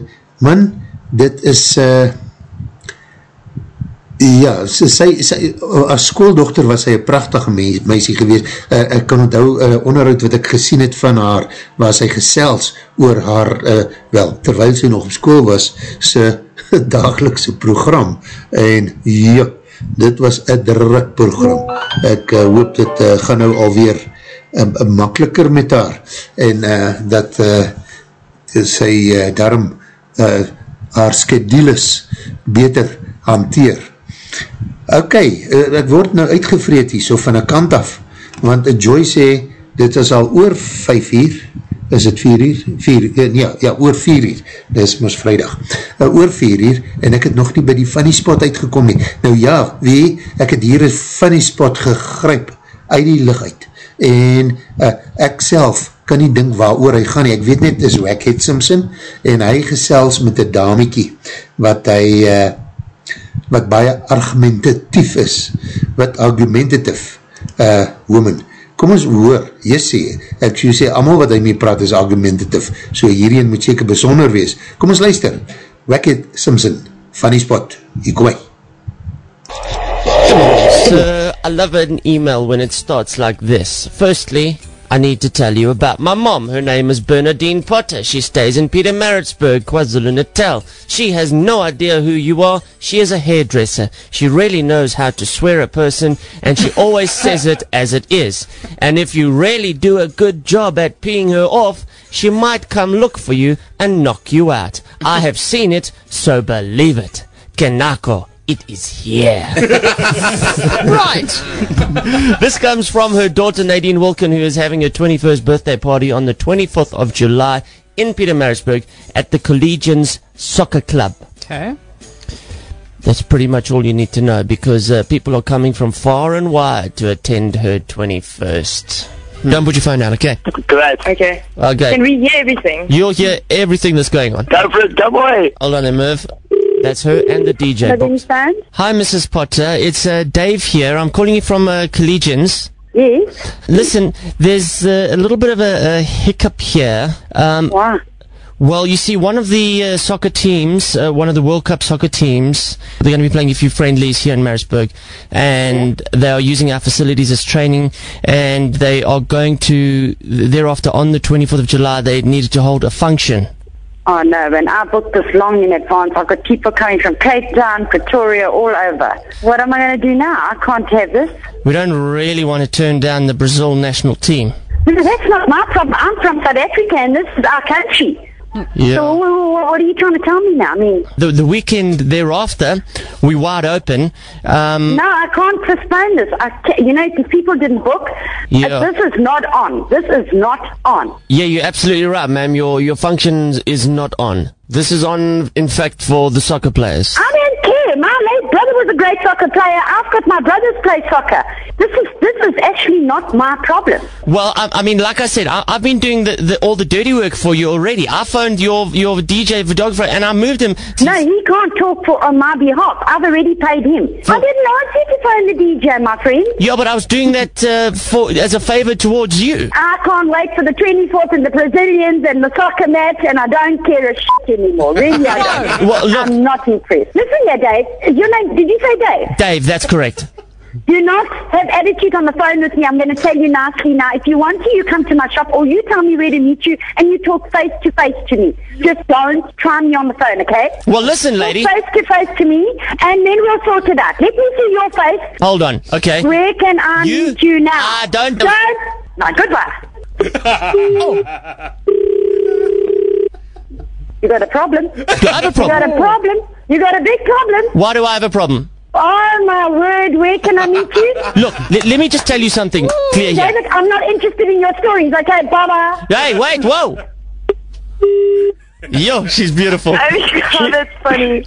man, dit is uh, ja, sy, sy, sy as schooldochter was sy een prachtige mens, meisie gewees. Uh, ek kan onthou uh, onderhoud wat ek gesien het van haar, waar sy gesels oor haar, uh, wel, terwyl sy nog op school was, sy dagelikse program en ja, dit was een druk program. Ek uh, hoop dit uh, gaan nou alweer um, uh, makkeliker met haar en uh, dat uh, sy uh, daarom uh, haar skedules beter hanteer. Ok, uh, het word nou uitgevreed hier, so van een kant af, want uh, Joy sê, dit is al oor 5 uur, is het 4 uur? 4, uh, ja, ja, oor 4 uur, dit is mos vrijdag, uh, oor 4 uur, en ek het nog nie by die funny spot uitgekom nie. Nou ja, wie, ek het hier een funny spot gegryp, uit die licht uit, en uh, ek self kan nie dink waar oor hy gaan nie, ek weet net, is Wackhead Simpson, en hy gesels met een damiekie, wat hy, uh, wat baie argumentatief is, wat argumentative uh, woman. Kom ons hoor, jy sê, ek sê, sê, allemaal wat hy mee praat is argumentative, so hierheen moet seker besonder wees. Kom ons luister, Wackhead Simpson, Funny Spot, hier kom hy. So, I love an email when it starts like this. Firstly, I need to tell you about my mom. Her name is Bernadine Potter. She stays in Peter Maritzburg, KwaZulu-Natal. She has no idea who you are. She is a hairdresser. She really knows how to swear a person and she always says it as it is. And if you really do a good job at peeing her off, she might come look for you and knock you out. I have seen it, so believe it. Kenako, it is here. right. this comes from her daughter Nadine Wilkin, who is having her 21st birthday party on the 24th of July in Peter Maritzburg at the Collegians Soccer Club. Okay. That's pretty much all you need to know because uh, people are coming from far and wide to attend her 21st. Don't put your phone down, okay? Great. Okay. Okay. Can we hear everything? You'll hear everything that's going on. Go for it, go boy. Hold on, Merv. That's her and the DJ. Hi, Mrs. Potter. It's uh, Dave here. I'm calling you from uh, Collegians. Yes. Listen, there's uh, a little bit of a, a hiccup here. Um, Well, you see, one of the uh, soccer teams, uh, one of the World Cup soccer teams, they're going to be playing a few friendlies here in Marisburg, and they are using our facilities as training, and they are going to, thereafter on the 24th of July, they needed to hold a function. Oh uh, no, when I booked this long in advance, I've got people coming from Cape Town, Pretoria, all over. What am I going to do now? I can't have this. We don't really want to turn down the Brazil national team. No, That's not my problem. I'm from South Africa and this is our country. Yeah. So wh- wh- what are you trying to tell me now? I mean, The, the weekend thereafter, we wide open. Um, no, I can't postpone this. I ca- you know, if people didn't book, Yeah. uh, this is not on. This is not on. Yeah, you're absolutely right, ma'am. Your your function is not on. This is on, in fact, for the soccer players. I don't care. My late brother was a great soccer player. I've got my brothers play soccer. This is this is actually not my problem. Well, I, I mean, like I said, I, I've been doing the, the, all the dirty work for you already. I phoned your your DJ photographer and I moved him. No, he can't talk for on my behalf. I've already paid him. I didn't ask you to phone the DJ, my friend. Yeah, but I was doing that uh, for as a favor towards you. I can't wait for the 24th and the Brazilians and the soccer match, and I don't care a shit anymore. Really, I don't. Well, look- I'm not impressed. Listen here, Dave. Your name? Did you say Dave? Dave, that's correct. Do not have attitude on the phone with me. I'm going to tell you nicely now. If you want to, you come to my shop, or you tell me where to meet you, and you talk face to face to me. Just don't try me on the phone, okay? Well, listen, lady. Talk face to face to me, and then we'll sort it out. Let me see your face. Hold on, okay. Where can I You- meet you now? I don't- Don't. No, goodbye. You got a problem? I have a You got a problem? Problem? You got a big problem? Why do I have a problem? Oh my word, where can I meet you? Look, le- let me just tell you something clear here. David, I'm not interested in your stories, okay? Bye bye. Hey, wait, whoa. Yo, she's beautiful. Oh, that's funny.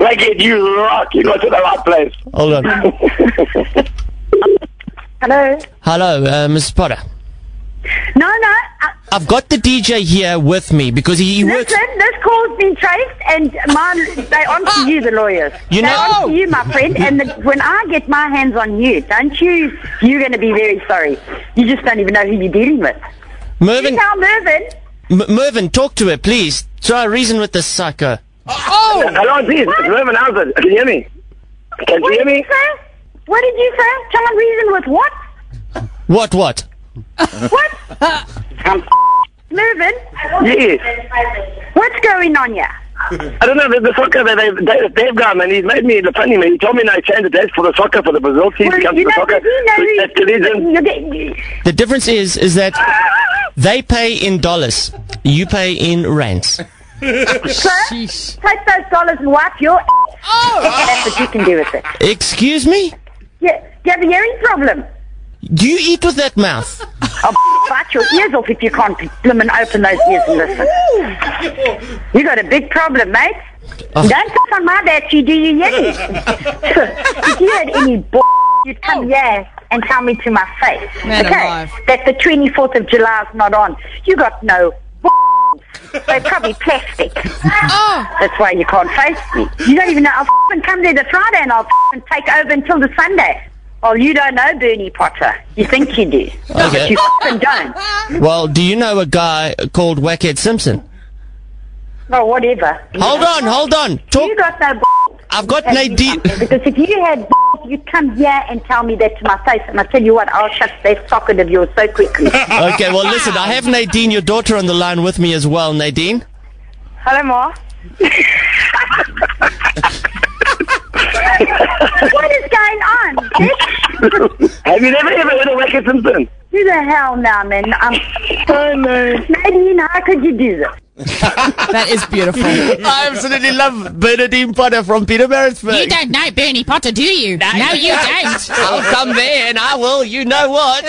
like it, you rock. You go to the right place. Hold on. Hello? Hello, uh, Mrs. Potter. No, no. Uh, I've got the DJ here with me because he, he works. listen, this call's been traced and mine, they on to you, the lawyers. You They're know- on to you, my friend. And the, when I get my hands on you, don't you, you're going to be very sorry. You just don't even know who you're dealing with. You Mervin, tell Mervin. M- Mervin, talk to her, please. Try to reason with this sucker. Oh! Hello, please. It's Mervin Alfred. Can you hear me? Can you What hear did me? you say? What did you say? Tell him reason with what? What, what? What? Um, Mervin? yes. What's going on here? I don't know. The, the soccer, they, they, they, they've gone, and he's made me the funny man. He told me now he changed the dates for the soccer for the Brazil team Well, to come to the know, soccer. does he know who- At television. you get- The difference is, is that they pay in dollars. You pay in rands. Sir, take those dollars and wipe your oh. That's what you can do with it. Excuse me? Yeah, you have a hearing problem. Do you eat with that mouth? I'll oh, bite your ears off if you can't blimmin' open those ears and listen. You got a big problem, mate. Oh. Don't talk on my battery, do you, Yenny? if you had any b****, you'd come oh. here and tell me to my face. Man okay? alive. That the 24th of July is not on. You got no b****. They're probably plastic. Oh. That's why you can't face me. You don't even know. I'll f***ing come there the Friday and I'll f***ing take over until the Sunday. Oh, you don't know Bernie Potter. You think you do. But Okay. you fucking don't. Well, do you know a guy called Wackhead Simpson? Well, whatever. Hold on, hold on. Talk. You got no b****. I've got Nadine. Because if you had b****, you'd come here and tell me that to my face. And I tell you what, I'll shut that socket of yours so quickly. Okay, well, listen, I have Nadine, your daughter, on the line with me as well. Nadine? Hello, Ma. what is going on? bitch? Have you never ever heard of Wackett Simpson? Who the hell now, man? Um, oh, no. Nadine, how could you do this? That is beautiful. I absolutely love Bernadine Potter from Peter Maritzburg. You don't know Bernie Potter, do you? No, you don't. I'll come there and I will, you know what.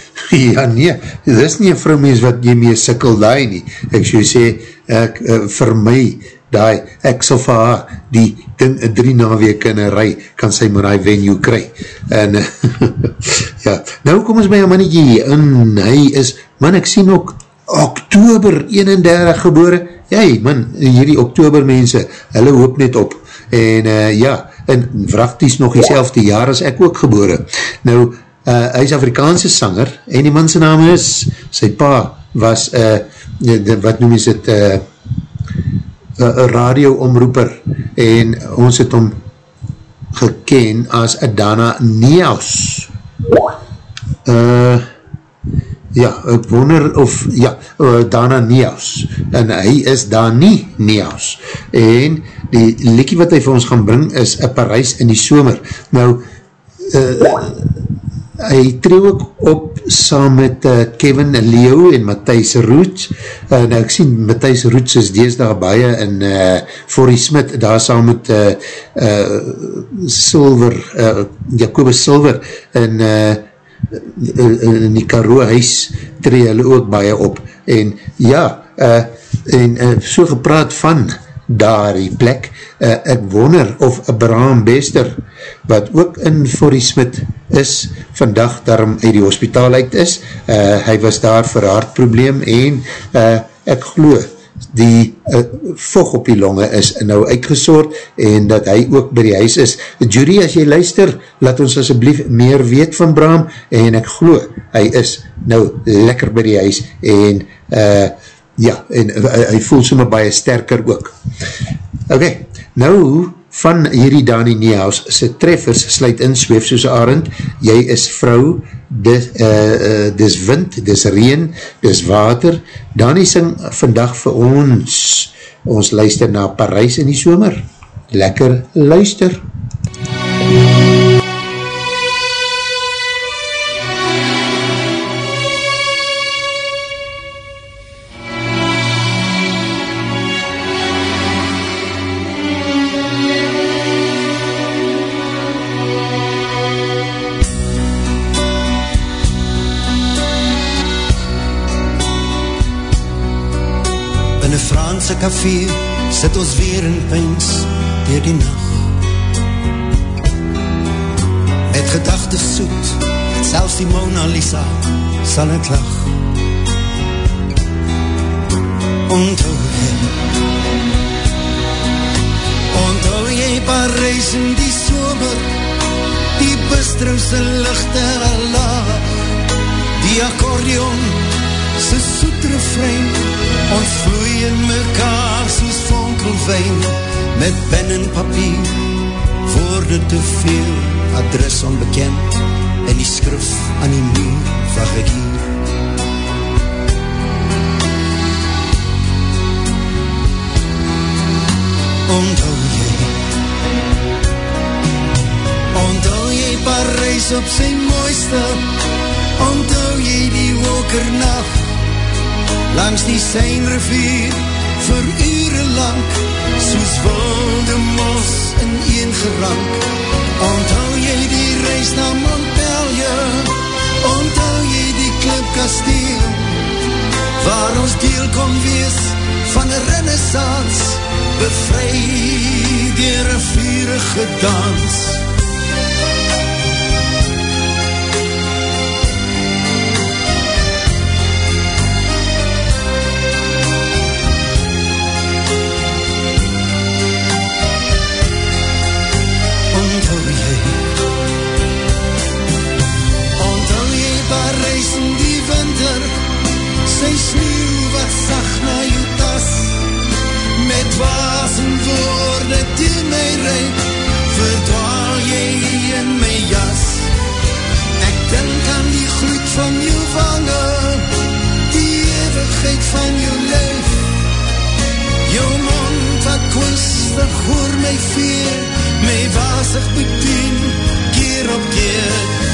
Ja nee, dit is nie een vrouwmens wat jy mee sikkel daai nie. Ek so sê, ek, uh, vir my, daai, ek sal vir haar die ding, uh, drie naweke in een rij, kan sy maar die venue kry. En, ja, nou kom ons by een mannetje hier, en hy is, man, ek sien ook, oktober 31 gebore, jy, man, hierdie oktober mense, hulle hoop net op, en uh, ja, en vrachties nog die selfde jaar as ek ook gebore. Nou, uh, hy is Afrikaanse sanger, en die manse naam is, sy pa was uh, wat noem is het, uh, uh, radioomroeper, en ons het hom geken as Adana Niaus. Uh, ja, ek wonder of, ja, uh, Dana Niaus, en hy is Dani Niaus, en die liekie wat hy vir ons gaan bring is A Parijs in die Somer. Nou, uh, hy tree ook op saam met uh, Kevin Leo en Matthijs Roets, uh, nou ek sien Matthijs Roets is dees daar baie en uh, Forrie Smit daar saam met uh, uh, Silver, uh, Jacobus Silver en uh, in die Karoo huis tree hulle ook baie op. En ja, uh, en uh, so gepraat van daar die plek, uh, ek wonder of Abraham Bester wat ook in Forrie Smit is, vandag daarom uit die hospitaal uit is, uh, hy was daar vir hartprobleem en uh, ek geloof die uh, vog op die longe is nou uitgesoord en dat hy ook by die huis is. Jury, as jy luister, laat ons asjeblief meer weet van Bram en ek glo, hy is nou lekker by die huis en uh, ja, en uh, hy voel somme baie sterker ook. Ok, nou van hierdie Dani Niehaus sy treffers sluit in, zweef soos arend, jy is vrou, dis, uh, uh, dis wind, dis reen, dis water, Dani sing vandag vir ons, ons luister na Parijs in die somer, lekker luister. In Café sit ons weer in pyns deur die nag. Met gedagtes soet, selfs die Mona Lisa sal net lag. Onthou jy, onthou jy Parijs in die somer, die bistrouse lichte laag, die accordeon, sy soet refrein, ons vloei in mekaar soos vonkelwijn, met pen en papier, woorde te veel, adres onbekend, en die skrif aan die muur, vag ek hier. Onthou jy, onthou jy Parijs op sy mooiste, onthou jy die wokernacht, langs die Seinrivier vir ure lang soos wilde mos in een gerank. Onthou jy die reis na Montpellier? Onthou jy die klipkasteel? Waar ons deel kon wees van een renaissance bevry dier een vierige dans woorde teen my reik verdwaal jy in my jas. Ek dink aan die gloed van jou vange die eeuwigheid van jou lyf jou mond wat koostig hoor my veer my wasig bedien, keer op keer,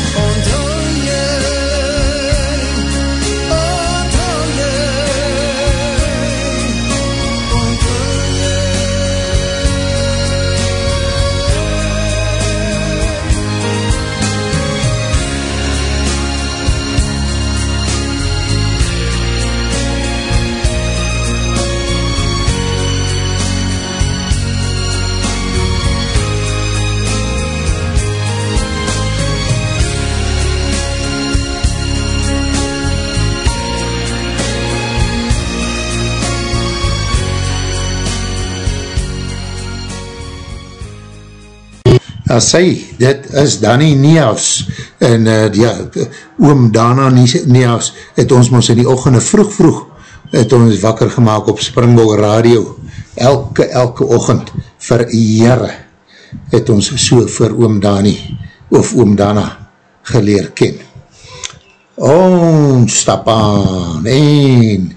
as sy, dit is Danny Niehaus, en uh, ja, oom Dana Niehaus, het ons ons in die ochende vroeg vroeg het ons wakker gemaakt op Springbok Radio, elke, elke ochend, vir jare, het ons so vir oom Dani, of oom Dana, geleer ken. Ons stap aan, en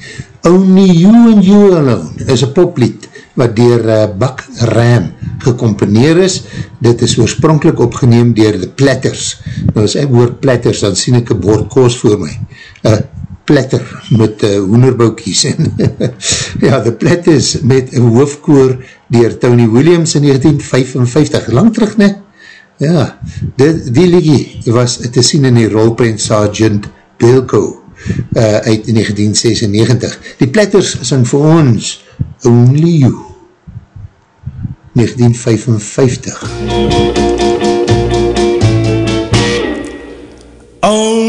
Only You and You Alone is een poplied, wat dier uh, Buck Ram gecomponeer is. Dit is oorspronkelijk opgeneem dier The Platters. Nou as ek woord Platters, dan sien ek een bord koos voor my. Een platter met uh, hoenderboukies. ja, The Platters met een hoofdkoor dier Tony Williams in 1955. Lang terug, ne? Ja, die, die liegie was te sien in die rolprint Sergeant Bilko uh, uit 1996. Die Platters sing vir ons Only You 1955 Only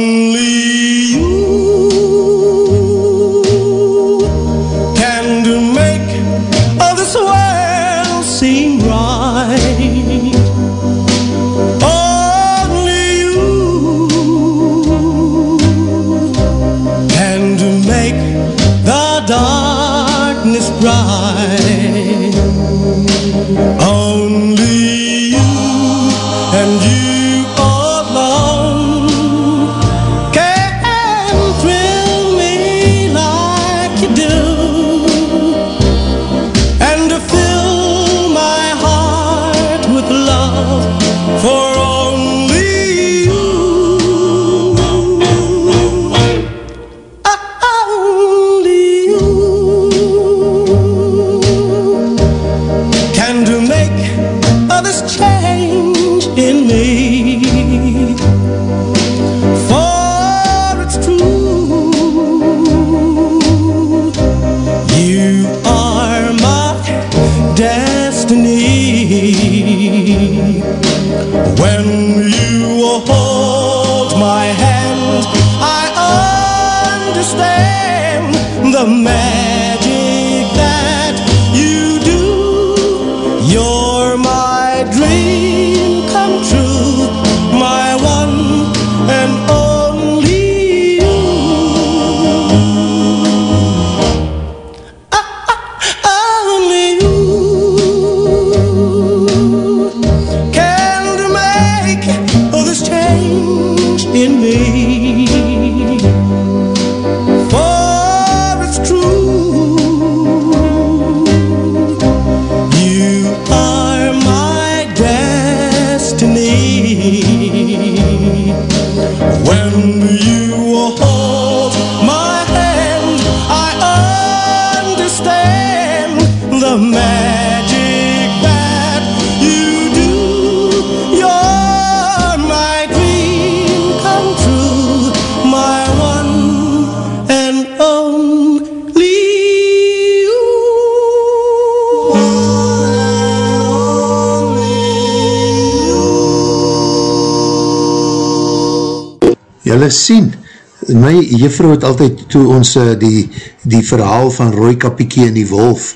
juffrou het altyd toe ons uh, die, die verhaal van Roy Kapiekie en die wolf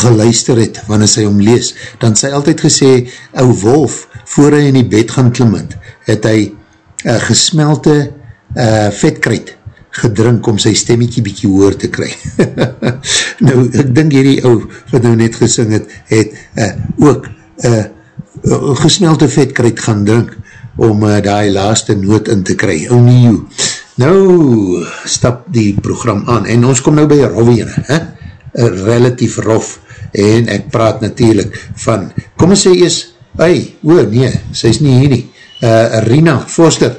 geluister het, wanneer sy omlees, dan sy altyd gesê, ou wolf, voor hy in die bed gaan klim het, het hy uh, gesmelte uh, vetkruid gedrink om sy stemmiekie bykie hoor te kry. nou, ek dink hierdie ou, wat nou net gesing het, het uh, ook uh, gesmelte vetkruid gaan drink, om uh, die laaste noot in te kry, only you. Nou, stap die program aan, en ons kom nou by Rowiene, he? relatief rof, en ek praat natuurlijk van, kom ons sê eers, ei, oor, nee, sy is nie hier nie, uh, Rina Foster,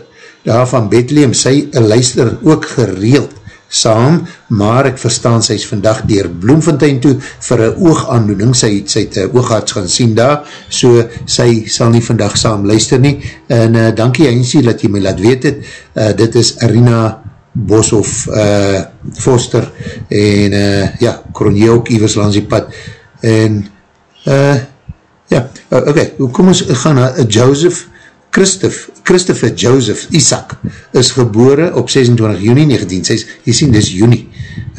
daar van Bethlehem, sy luister ook gereeld saam, maar ek verstaan sy is vandag dier Bloemfontein toe vir een oogaandoening, sy, sy het uh, oogarts gaan sien daar, so sy sal nie vandag saam luister nie, en uh, dankie Heinzie dat jy my laat weet het, uh, dit is Arina Boshoff uh, Foster, en uh, ja, Kronje ook Ivers langs die pad, en uh, ja, uh, oké, okay, kom ons gaan na uh, Joseph Christoph, Christopher Joseph Isaac is gebore op 26 juni 1906, jy sien dis juni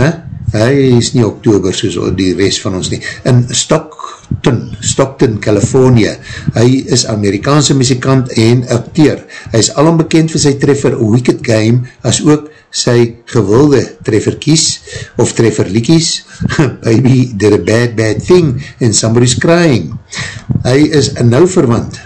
huh? hy is nie oktober soos die rest van ons nie in Stockton, Stockton, California hy is Amerikaanse muzikant en acteur, hy is alom bekend vir sy treffer Wicked Game as ook sy gewilde treffer kies, of treffer liekies, Baby did a bad bad thing and somebody's crying. Hy is nou verwant,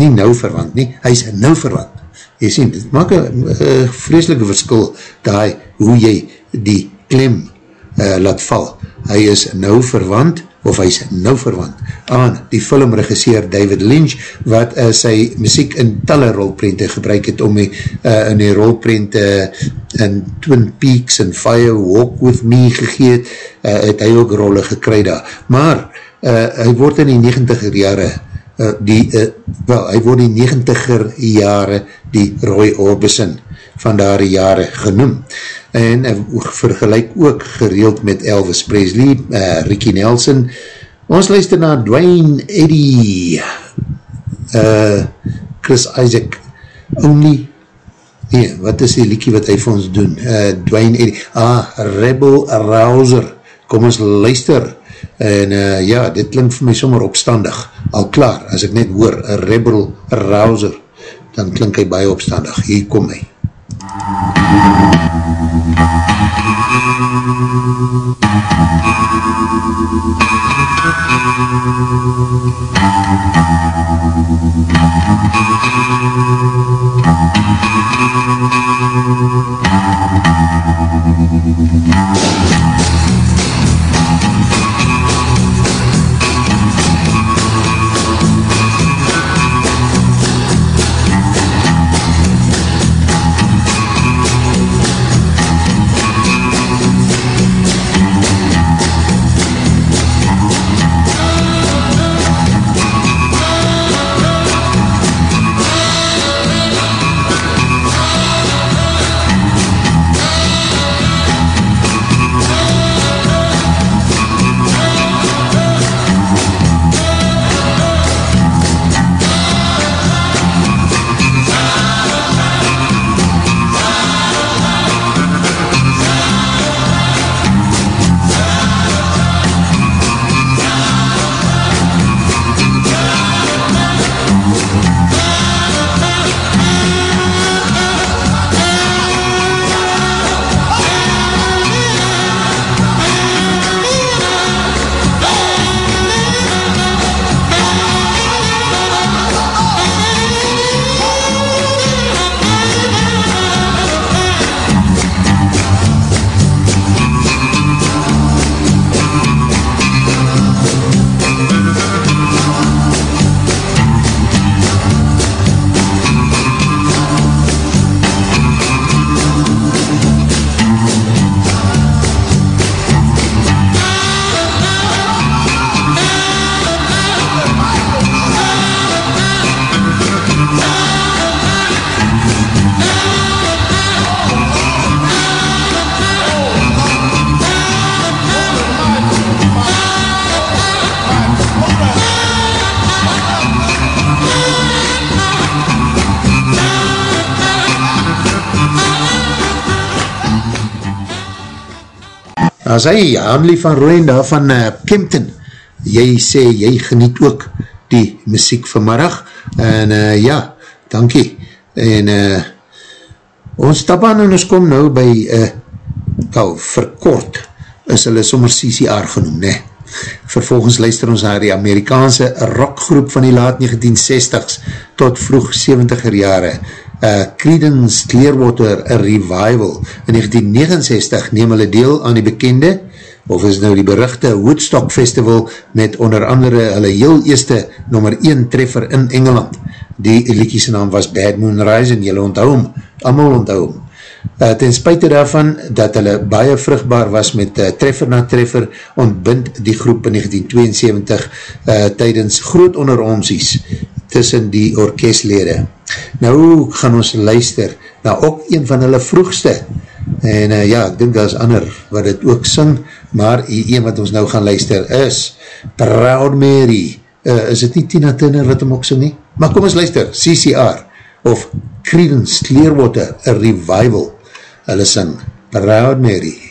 nie nou verwant nie, hy is nou verwant. Jy sien, dit maak een uh, vreselike verskil daai hoe jy die klem uh, laat val. Hy is nou verwant, of hy is nou verwant aan die filmregisseur David Lynch wat uh, sy muziek in talle rolprente gebruik het om die, uh, in die rolprente in Twin Peaks en Fire Walk With Me gegeet, uh, het hy ook rolle gekry daar. Maar uh, hy word in die 90er jare uh, die, uh, wel, hy word die 90er jare die Roy Orbison van daar jare genoem. En uh, vergelijk ook gereeld met Elvis Presley, uh, Ricky Nelson. Ons luister na Dwayne Eddy, uh, Chris Isaac, Only, nee, wat is die liekie wat hy vir ons doen? Uh, Dwayne Eddy, ah, Rebel Rouser, kom ons luister, en uh, ja, dit klink vir my sommer opstandig, al klaar, as ek net hoor, Rebel Rouser, dan klink hy baie opstandig, hier kom hy. As hy, Hanlie van Rooien daar van uh, Kempton, jy sê, jy geniet ook die muziek vanmiddag, en uh, ja, dankie, en uh, ons stap aan en ons kom nou by, uh, wel, verkort, is hulle sommer CCR genoem, ne? Vervolgens luister ons naar die Amerikaanse rockgroep van die laat 1960s tot vroeg 70er jare, uh, Creedence Clearwater Revival. In 1969 neem hulle deel aan die bekende, of is nou die beruchte Woodstock Festival met onder andere hulle heel eerste nummer 1 treffer in Engeland. Die liedjiese naam was Bad Moon Rising, julle onthou hom, allemaal onthou hom. Uh, ten spuite daarvan dat hulle baie vruchtbaar was met uh, treffer na treffer, ontbind die groep in 1972 uh, tydens groot onderomsies tussen die orkestlede. Nou gaan ons luister na ook een van hulle vroegste en uh, ja, ek dink daar is ander wat het ook sing, maar die een wat ons nou gaan luister is Proud Mary. Uh, is het nie Tina Turner wat hem ook sing nie? Maar kom ons luister, CCR of Creedence Clearwater, a revival. Hulle sing Proud Mary.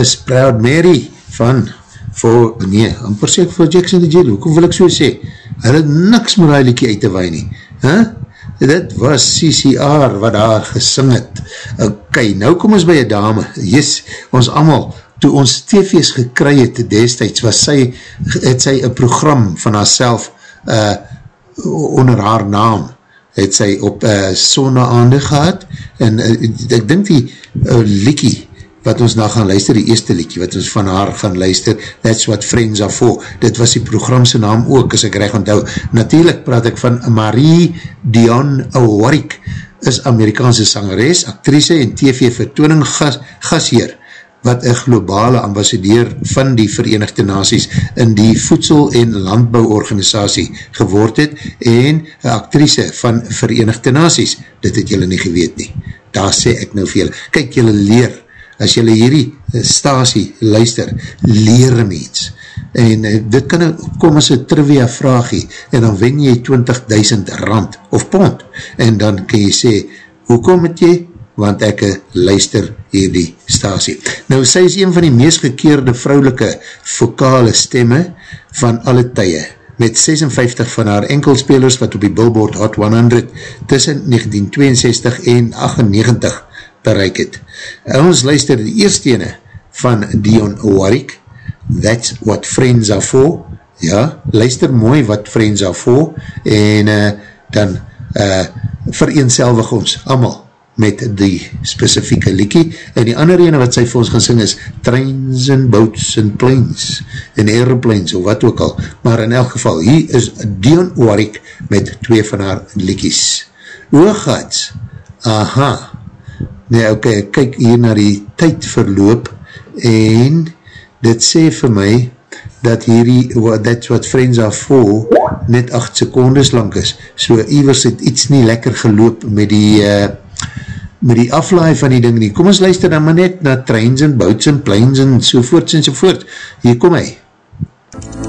Is Proud Mary van voor, nee, amper sê ek voor Jackson the Jill, hoekom wil ek so sê? Hy het niks met die liekie uit te waai nie huh? dit was CCR wat daar gesing het. Ok, nou kom ons by een dame. Yes, ons allemaal toe ons tv's gekry het destijds was sy, het sy een program van haarself uh, onder haar naam het sy op uh, sonne aande gehad. En uh, ek dink die uh, liekie wat ons na gaan luister, die eerste liedje wat ons van haar gaan luister, That's What Friends Are For, dit was die programse naam ook, as ek recht onthou. Natuurlijk praat ek van Marie Dion Warwick, is Amerikaanse sangeres, actrice en TV vertooning gas, gasheer, wat een globale ambassadeur van die Verenigde Naties in die Voedsel- en Landbouorganisatie geword het en een actrice van Verenigde Naties. Dit het julle nie geweet nie. Daar sê ek nou vir julle. Kijk, julle leer as jylle hierdie stasie luister, leer mens. En uh, dit kan kom as een trivia vraagie, en dan wen jy 20.000 rand of pond, en dan kan jy sê, hoe kom het jy? Want ek luister hierdie stasie. Nou, sy is een van die meest gekeerde vrouwelike vokale stemme van alle tye, met 56 van haar enkelspelers wat op die Billboard Hot 100 tussen 1962 en 98 bereik het. En ons luister die eerste ene van Dion Warwick, That's What Friends Are For, ja, luister mooi wat Friends Are For, en uh, dan uh, vereenselwig ons allemaal met die specifieke liekie, en die andere ene wat sy vir ons gaan sing is Trains and Boats and Planes, en Aeroplanes, of wat ook al, maar in elk geval, hier is Dion Warwick met twee van haar liekies. Oogats, aha, Nee, ok, ek kyk hier na die tyd verloop en dit sê vir my dat hierdie, that's what friends are for, net 8 secondes lang is. So, Ivers het iets nie lekker geloop met die uh, met die aflaai van die ding nie. Kom ons luister dan maar net na trains en boats en planes en sovoorts en sovoort. Hier kom hy. Trains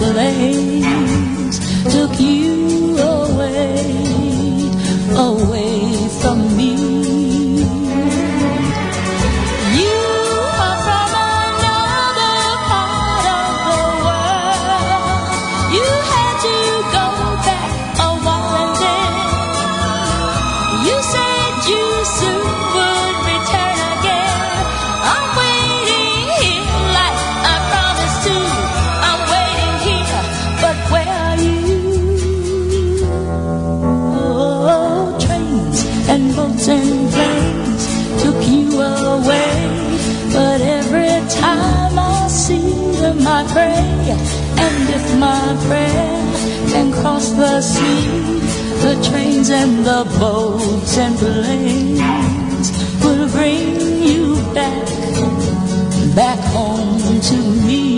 boats I pray. And if my prayer can cross the sea, the trains and the boats and planes will bring you back, back home to me.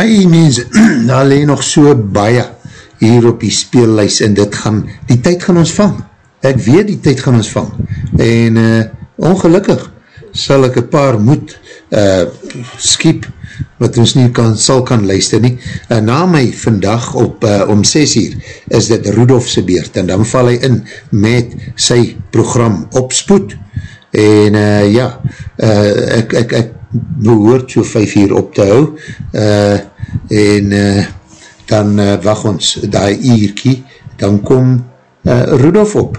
Ai mense, daar leen nog so baie hier op die speellys en dit gaan, die tyd gaan ons vang. Ek weet die tyd gaan ons vang. En uh, ongelukkig sal ek een paar moed uh, skiep wat ons nie kan, sal kan luister nie. Uh, na my vandag op uh, om 6 uur is dit Rudolfse beurt en dan val hy in met sy program Opspoed en uh, ja, uh, ek, ek, ek behoort so 5 uur op te hou uh, en uh, dan uh, wacht ons die uurkie, dan kom uh, Rudolf op,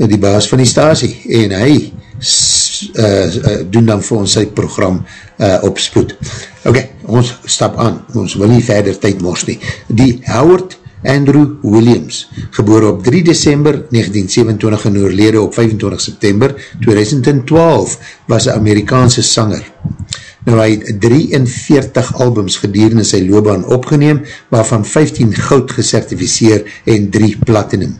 die baas van die stasie, en hy s, uh, uh, doen dan vir ons sy program uh, opspoed. Ok, ons stap aan, ons wil nie verder tyd mors nie. Die Howard Andrew Williams, geboor op 3 december 1927 en oorlede op 25 september 2012, was een Amerikaanse sanger. Nou, hy het 43 albums gedurende sy loopbaan opgeneem, waarvan 15 goud gecertificeer en 3 platinum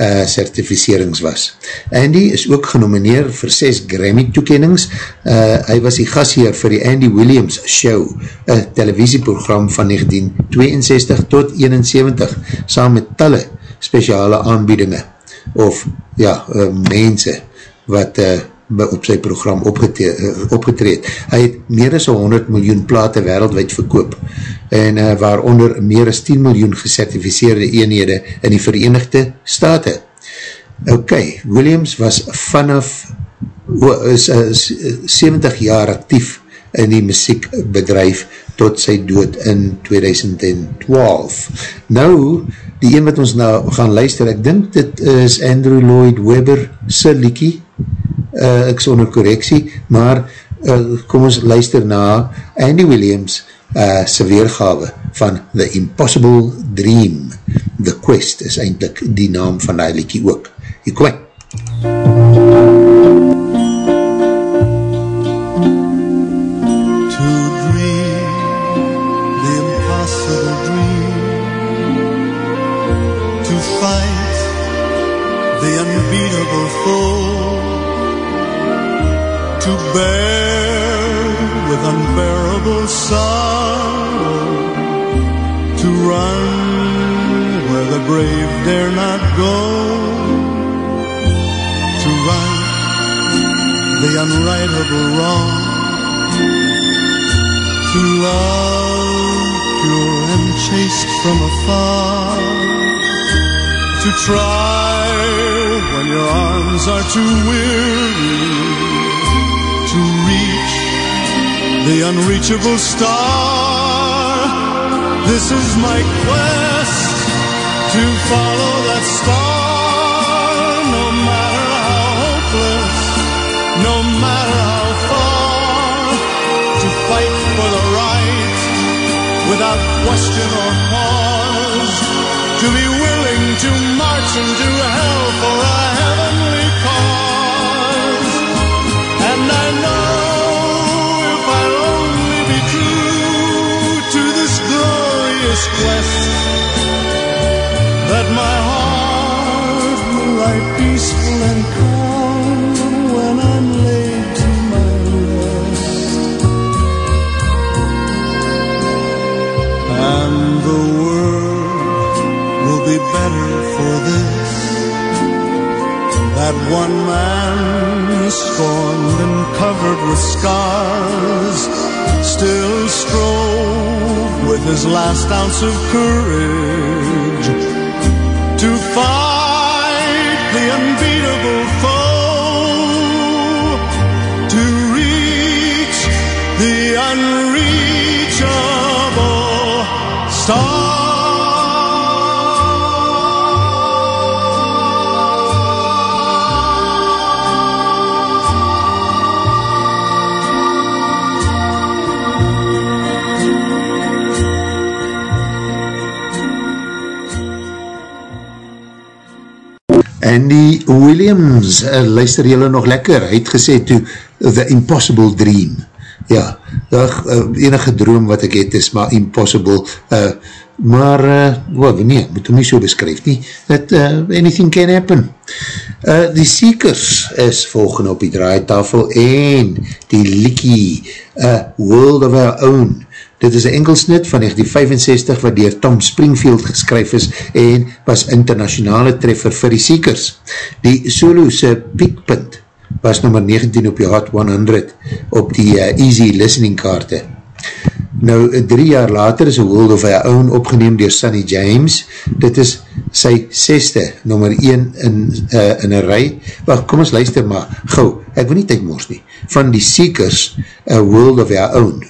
uh, certificerings was. Andy is ook genomineer vir 6 Grammy toekennings. Uh, hy was die gasheer vir die Andy Williams Show, een televisieprogram van 1962 tot 71, saam met talle speciale aanbiedinge, of ja, uh, mense, wat uh, op sy program opgetreed. Hy het meer as 100 miljoen plate wereldwijd verkoop en uh, waaronder meer as 10 miljoen gecertificeerde eenhede in die Verenigde Staten. Ok, Williams was vanaf oh, is, is 70 jaar actief in die muziekbedrijf tot sy dood in 2012. Nou, die een wat ons nou gaan luister, ek dink dit is Andrew Lloyd Webber sy liekie, uh, ek sonder correctie, maar uh, kom ons luister na Andy Williams uh, sy weergawe van The Impossible Dream. The Quest is eindelijk die naam van die liekie ook. Hier kom ek. Unbearable sorrow, to run where the brave dare not go, to right the unrightable wrong. To love pure and chaste from afar. To try when your arms are too weary the unreachable star. This is my quest to follow that star. No matter how hopeless no matter how far to fight for the right without question or pause, to be willing to march into hell for glorious quest, that my heart will lie peaceful and calm when I'm laid to my rest. And the world will be better for this. That one man, scorned and covered with scars, still strove with his last ounce of courage to fight the unbeatable foe, to reach the unreachable star. Andy Williams, uh, luister jylle nog lekker, hy het gesê toe, The Impossible Dream, ja, uh, enige droom wat ek het is maar impossible, uh, maar, uh, well, nee, moet hom nie so beskryf nie, that uh, anything can happen. Uh, die Seekers is volgende op die draaitafel en die Likkie, uh, World of Our Own, Dit is een enkelsnit van 1965 wat dier Tom Springfield geskryf is en was internationale treffer vir die Seekers. Die solo'se piekpunt was nummer 19 op die Hot 100 op die uh, Easy Listening kaarte. Nou, drie jaar later is A World of Our Own opgeneem door Sonny James. Dit is sy seste, nummer 1 in, uh, in een rij. Wacht, kom ons luister maar, gauw, ek wil nie tyd mors nie, van die Seekers, A World of Our Own.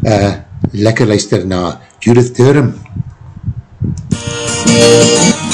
Uh, lekker luister na Judith Durham. Close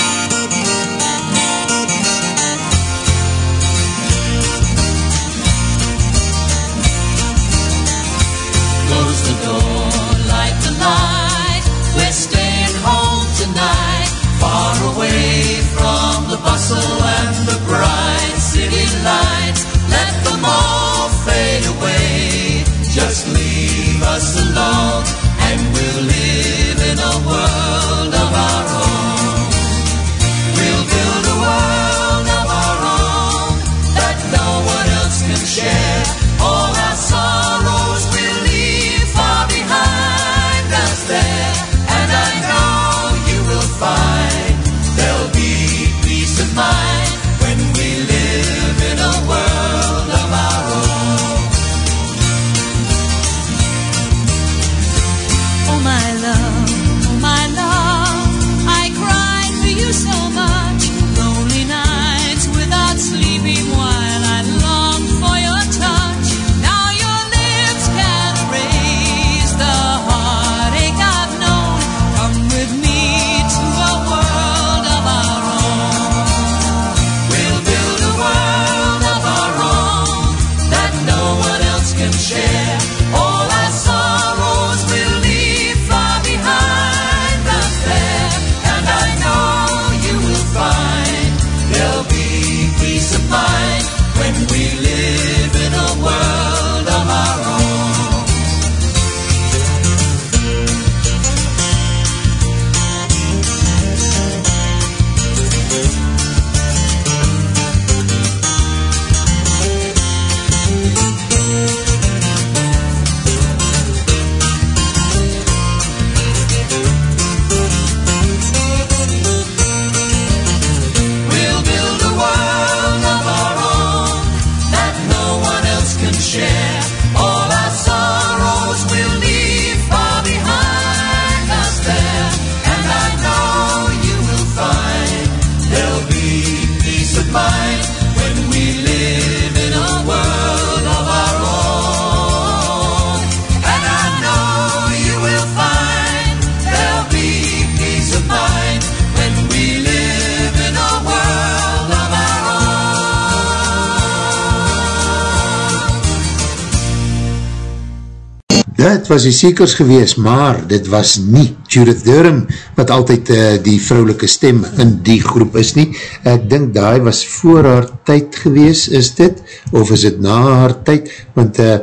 Dit was die Seekers gewees, maar dit was nie Judith Durham, wat altyd uh, die vrouwelike stem in die groep is nie. Ek dink daai was voor haar tyd gewees, is dit? Of is dit na haar tyd? Want uh,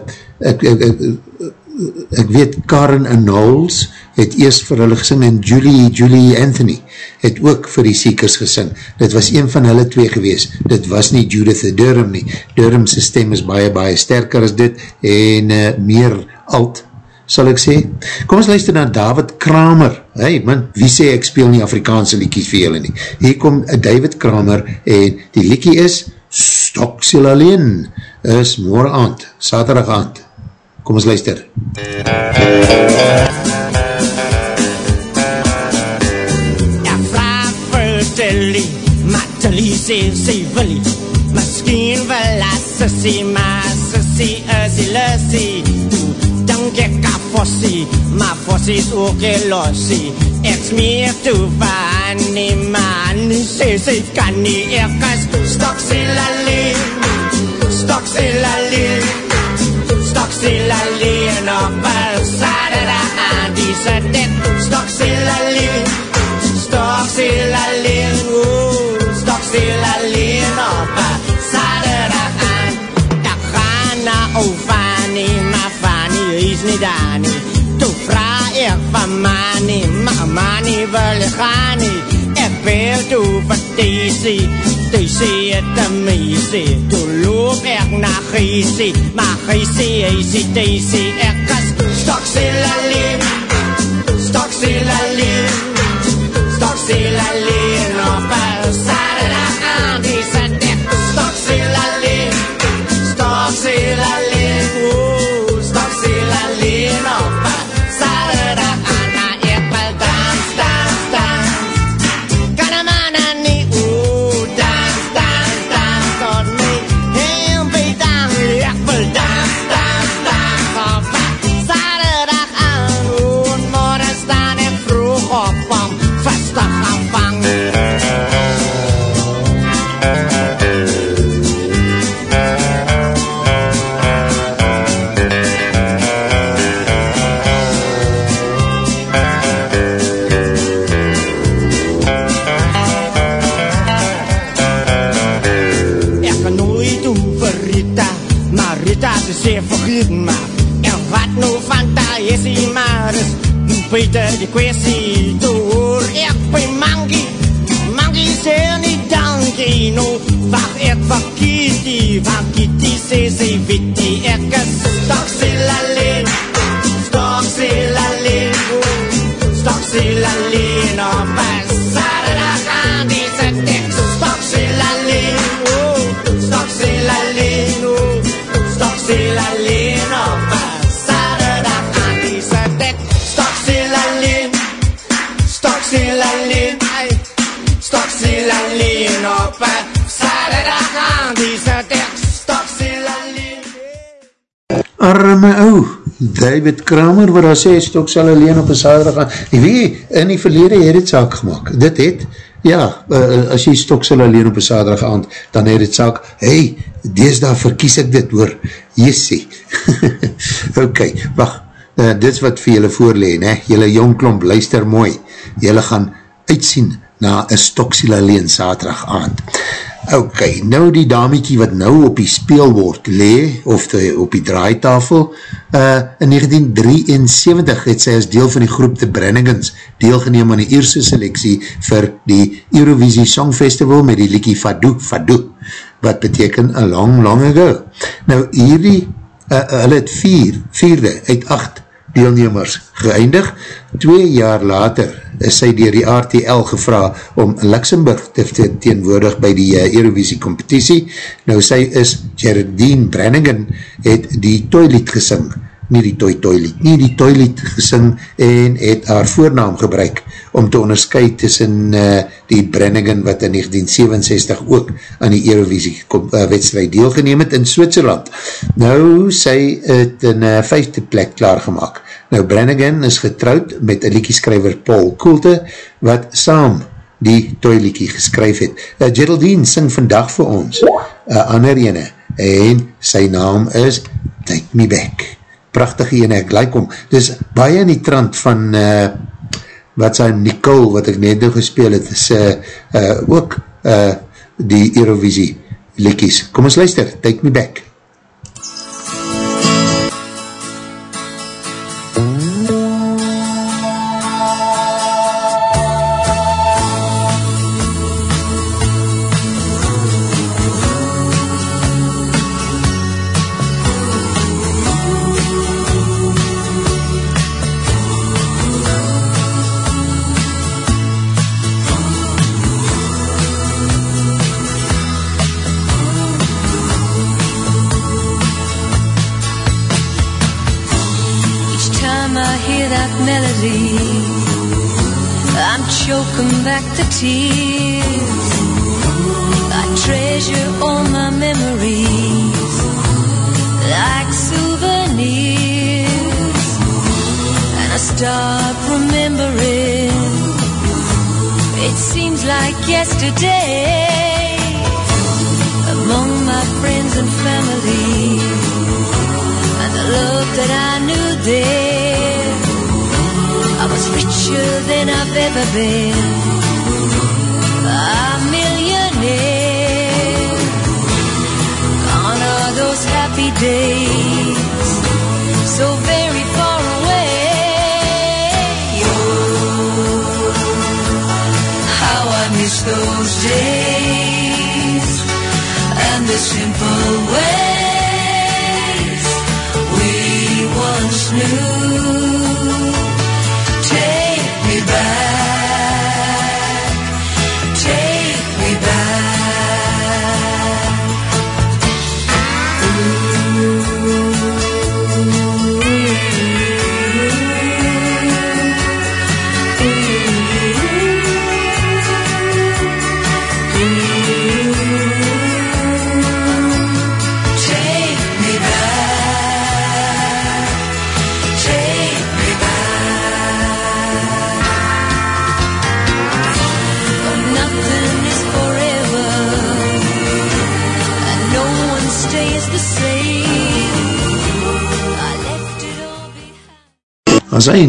ek, ek, ek, ek weet Karen en Knowles het eerst vir hulle gesing en Julie, Julie Anthony het ook vir die Seekers gesing. Dit was een van hulle twee gewees. Dit was nie Judith Durham nie. Durham's stem is baie, baie sterker as dit en uh, meer alt sal ek sê. Kom ons luister na David Kramer. Hey man, wie sê ek speel nie Afrikaanse liekies vir julle nie. Hier kom uh, David Kramer en die liekie is Stoksel Alleen. Is morgen aand, saterdag aand. Kom ons luister. Ek vraag vir Tilly, maar Tilly sê sy wil nie. Miskien wil haar sissie, maar sissie is die lussie. Toe dink ek aan Fossie, maar Fossie is ook een lossie. Ek smeer toe van die man, sê sy kan nie, ek is Stoksel alleen. Stoksel alleen. Stoksel alleen op een zaterdag aan die ze dit. Stoksel alleen. Stoksel alleen. Oeh, stoksel alleen op een zaterdag aan. Ek gaan na ou Fanny, maar Fanny is nie daar nie. Toe vraag ek van Manny, maar Manny wil nie gaan nie. Ek bel toe vir Daisy, Daisy het een meisie. Toe loop ek na Giesie, maar Giesie is die Daisy. Ek is Stoks still alleen. Beter die kwestie door. Ik ben Mangi, Mangi is niet dankie, no. Wacht ik voor Kitty, want Kitty zei ze weet die ik is stok stil Arme ou, David Kramer, wat daar sê, stok sal alleen op een saterdag aan. En weet jy, in die verlede het het saak gemaakt. Dit het, ja, uh, as jy stok sal alleen op een saterdag aan, dan het het saak, hey, dees daar verkies ek dit hoor. Jessie. ok, wacht, uh, dit is wat vir julle voorleen. Julle jong klomp, luister mooi. Julle gaan uitsien na een stoksiel alleen saterdag aand. Ok, nou die damiekie wat nou op die speelwoord lee, of die, op die draaitafel, uh, in 1973 het sy as deel van die groep The Brennigans deelgeneem aan die eerste selectie vir die Eurovisie Song Festival met die liekie Fadoo Fadoo, wat beteken a long, long ago. Nou hierdie, uh, hulle het vier, vierde uit acht deelnemers geëindig. Twee jaar later is sy dier die RTL gevra om Luxemburg te teenwoordig by die uh, Eurovisie competitie. Nou sy is Gerardine Brannigan het die toilied gesing, nie die toi toilied, nie die toilied gesing en het haar voornaam gebruik om te onderscheid tussen uh, die Brannigan wat in 1967 ook aan die Eurovisie uh, wedstrijd deelgeneem het in Switserland. Nou sy het in uh, vijfde plek klaargemaak. Nou Brannigan is getrouwd met een liekieskrijver Paul Koelte wat saam die toiliekie geskryf het. Uh, Geraldine sing vandag vir ons uh, ander ene en sy naam is Take Me Back. Prachtige ene, ek like om. Dus baie in die trant van uh, wat sy Nicole, wat ek net nou gespeel het, is uh, uh, ook uh, die Eurovisie liekies. Kom ons luister, Take Me Back.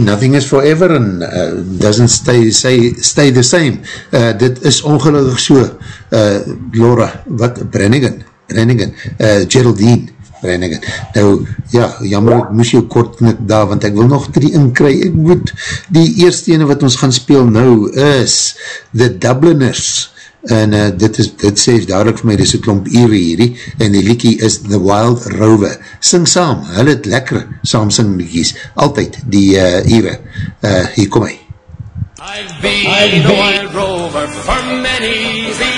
Nothing is forever and uh, doesn't stay, stay, stay the same. Uh, dit is ongelukkig so, uh, Laura, wat, Brennigan, Brennigan, uh, Geraldine, Brennigan. Nou, ja, jammer, ek moes jou kort knik daar, want ek wil nog drie inkry. Ek moet, die eerste ene wat ons gaan speel nou is The Dubliners. En uh, dit, is, dit sê duidelijk vir my, dit is een klomp ure hierdie, en die liekie is The Wild Rover. Sing saam, hulle het lekker saam sing liekies, altyd die uh, ure. Uh, hier kom hy. I've been a wild rover for many a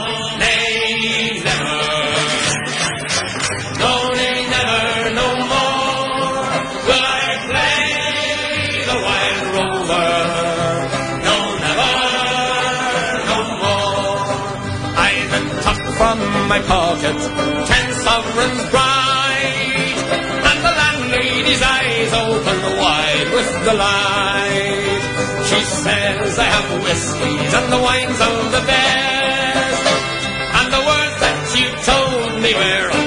my pocket ten sovereigns bright, and the landlady's eyes open wide with delight. She says I have whiskies and the wines of the best, and the words that you told me were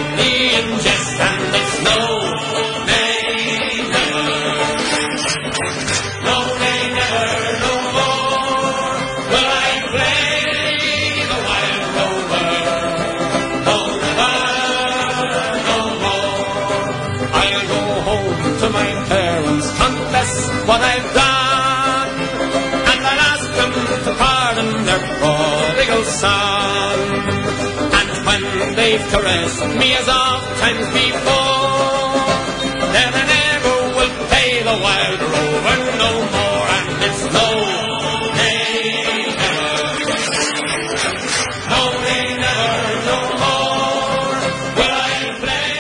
they've caressed me as oft times before, then I never will pay the wild rover no more, and it's no, never. No, nay, never, no more will I play.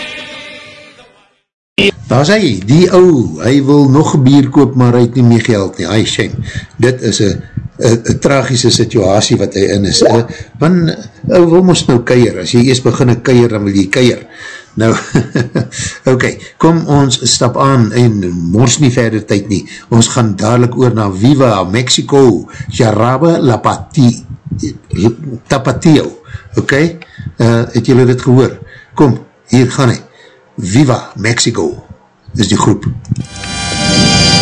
Daar is hy, die ou, hy wil nog bier koop, maar hy het nie meer geld nie, hy shame. Dit is een een tragische situasie wat hy in is. Uh, want, ou wil ons nou keier, as jy eerst begin een keier, dan wil jy keier. Nou, ok, kom ons stap aan en mors nie verder tyd nie. Ons gaan dadelijk oor na Viva, Mexico, Jarabe La Pati, Tapatio. Ok, uh, het julle dit gehoor? Kom, hier gaan hy. Viva Mexico is die groep. Viva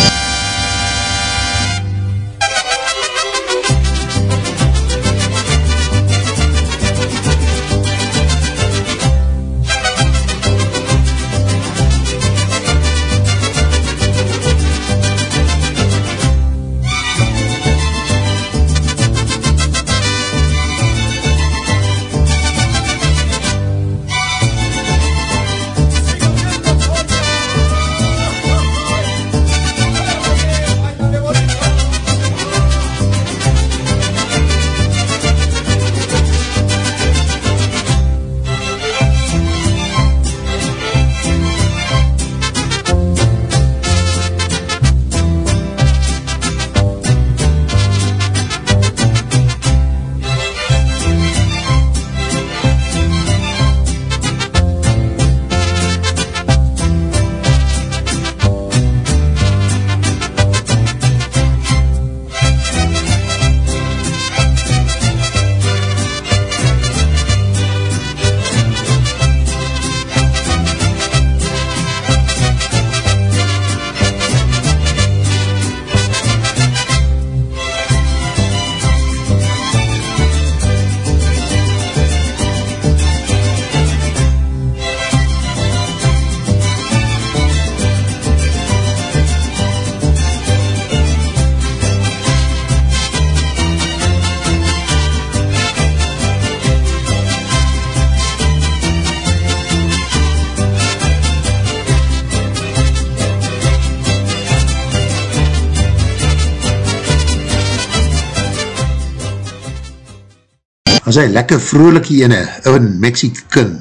as hy lekker vrolike ene, in Mexican,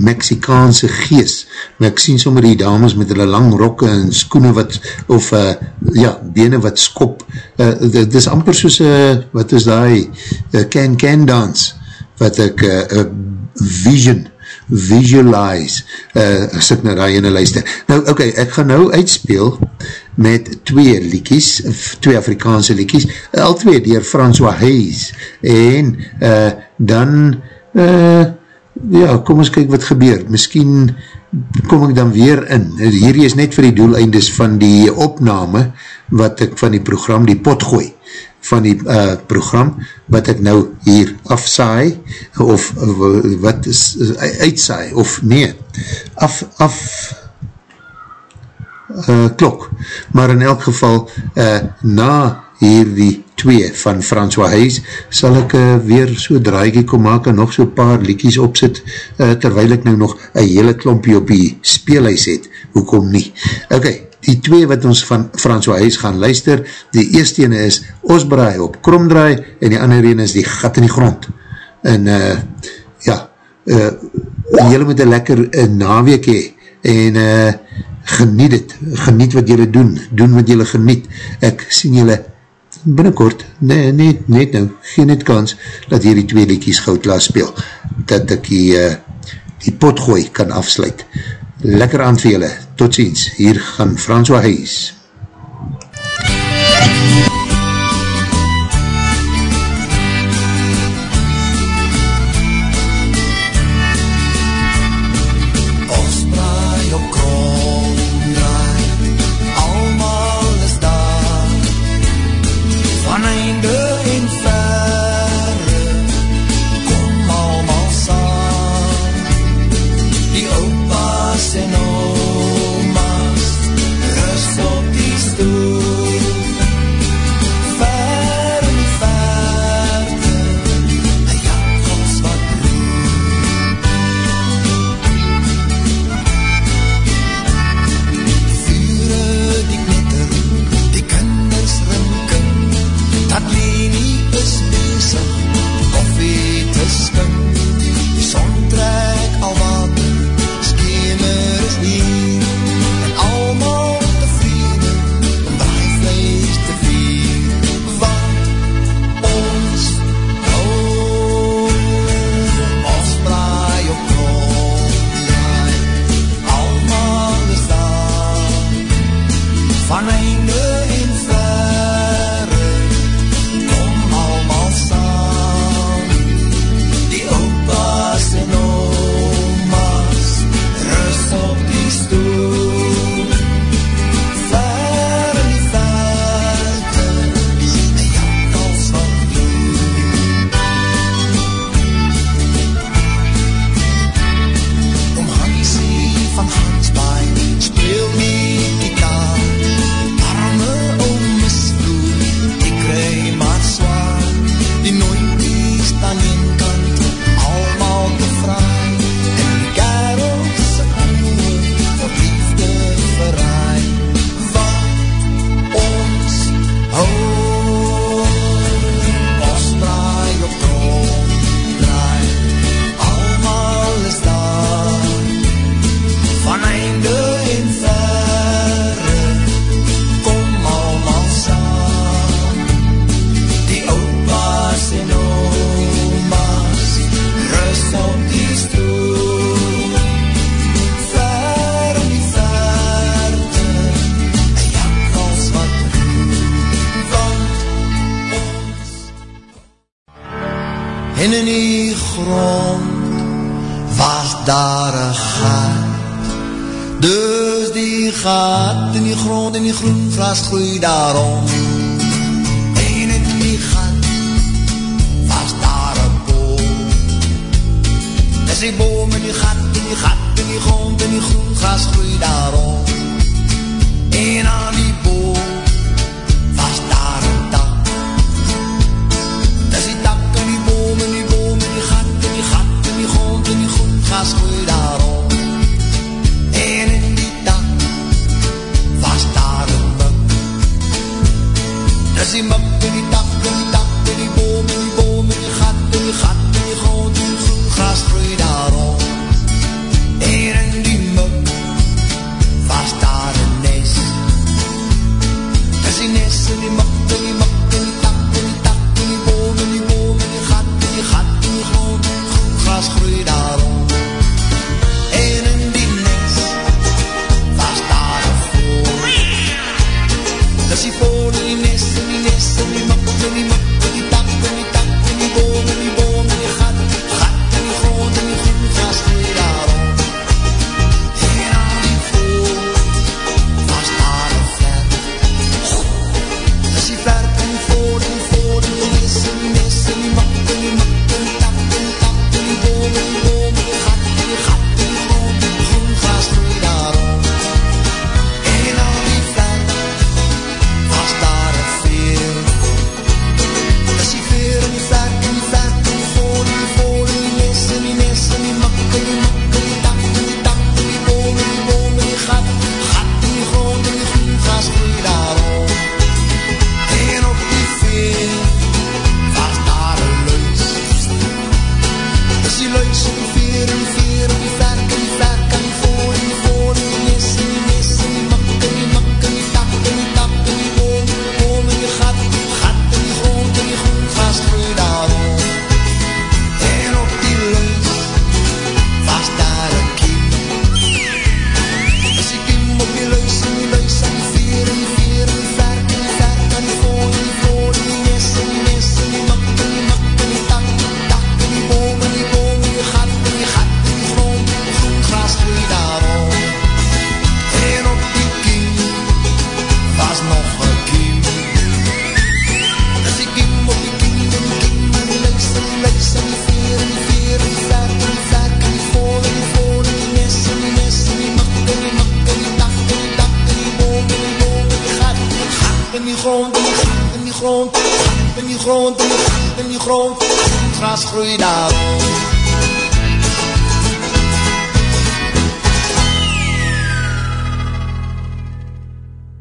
Mexikaanse gees, maar ek sien sommer die dames met hulle lang rokke en skoene wat, of uh, ja, bene wat skop, uh, dit is amper soos, uh, wat is die, uh, can-can dance, wat ek, uh, uh, vision, visualize, uh, as ek na die ene luister. Nou, oké, okay, ek gaan nou uitspeel met twee liekies, twee Afrikaanse liekies, al twee dier François Hayes, en uh, dan, uh, ja, kom ons kyk wat gebeur, miskien kom ek dan weer in, hierdie is net vir die doeleindes van die opname, wat ek van die program, die pot gooi, van die uh, program, wat ek nou hier afsaai, of uh, wat is, uh, uitsaai, of nee, af, af, uh, klok, maar in elk geval, uh, na hierdie twee van François Hayes, sal ek uh, weer so draaikie kom maak en nog so paar liekies opzit, uh, terwijl ek nou nog een hele klompie op die speelhuis het, hoekom nie. Ok, die twee wat ons van François Hayes gaan luister, die eerste ene is Osbraai op Kromdraai, en die andere ene is die gat in die grond. En uh, ja, uh, jylle moet een lekker uh, naweek hee, en uh, geniet het, geniet wat jylle doen, doen wat jylle geniet. Ek sien jylle binnenkort, nee, net, net nou, geen net kans, dat hierdie twee liedjies goud laat speel, dat ek die, uh, die potgooi kan afsluit. Lekker aan vir julle, tot ziens, hier gaan François Hayes. Ons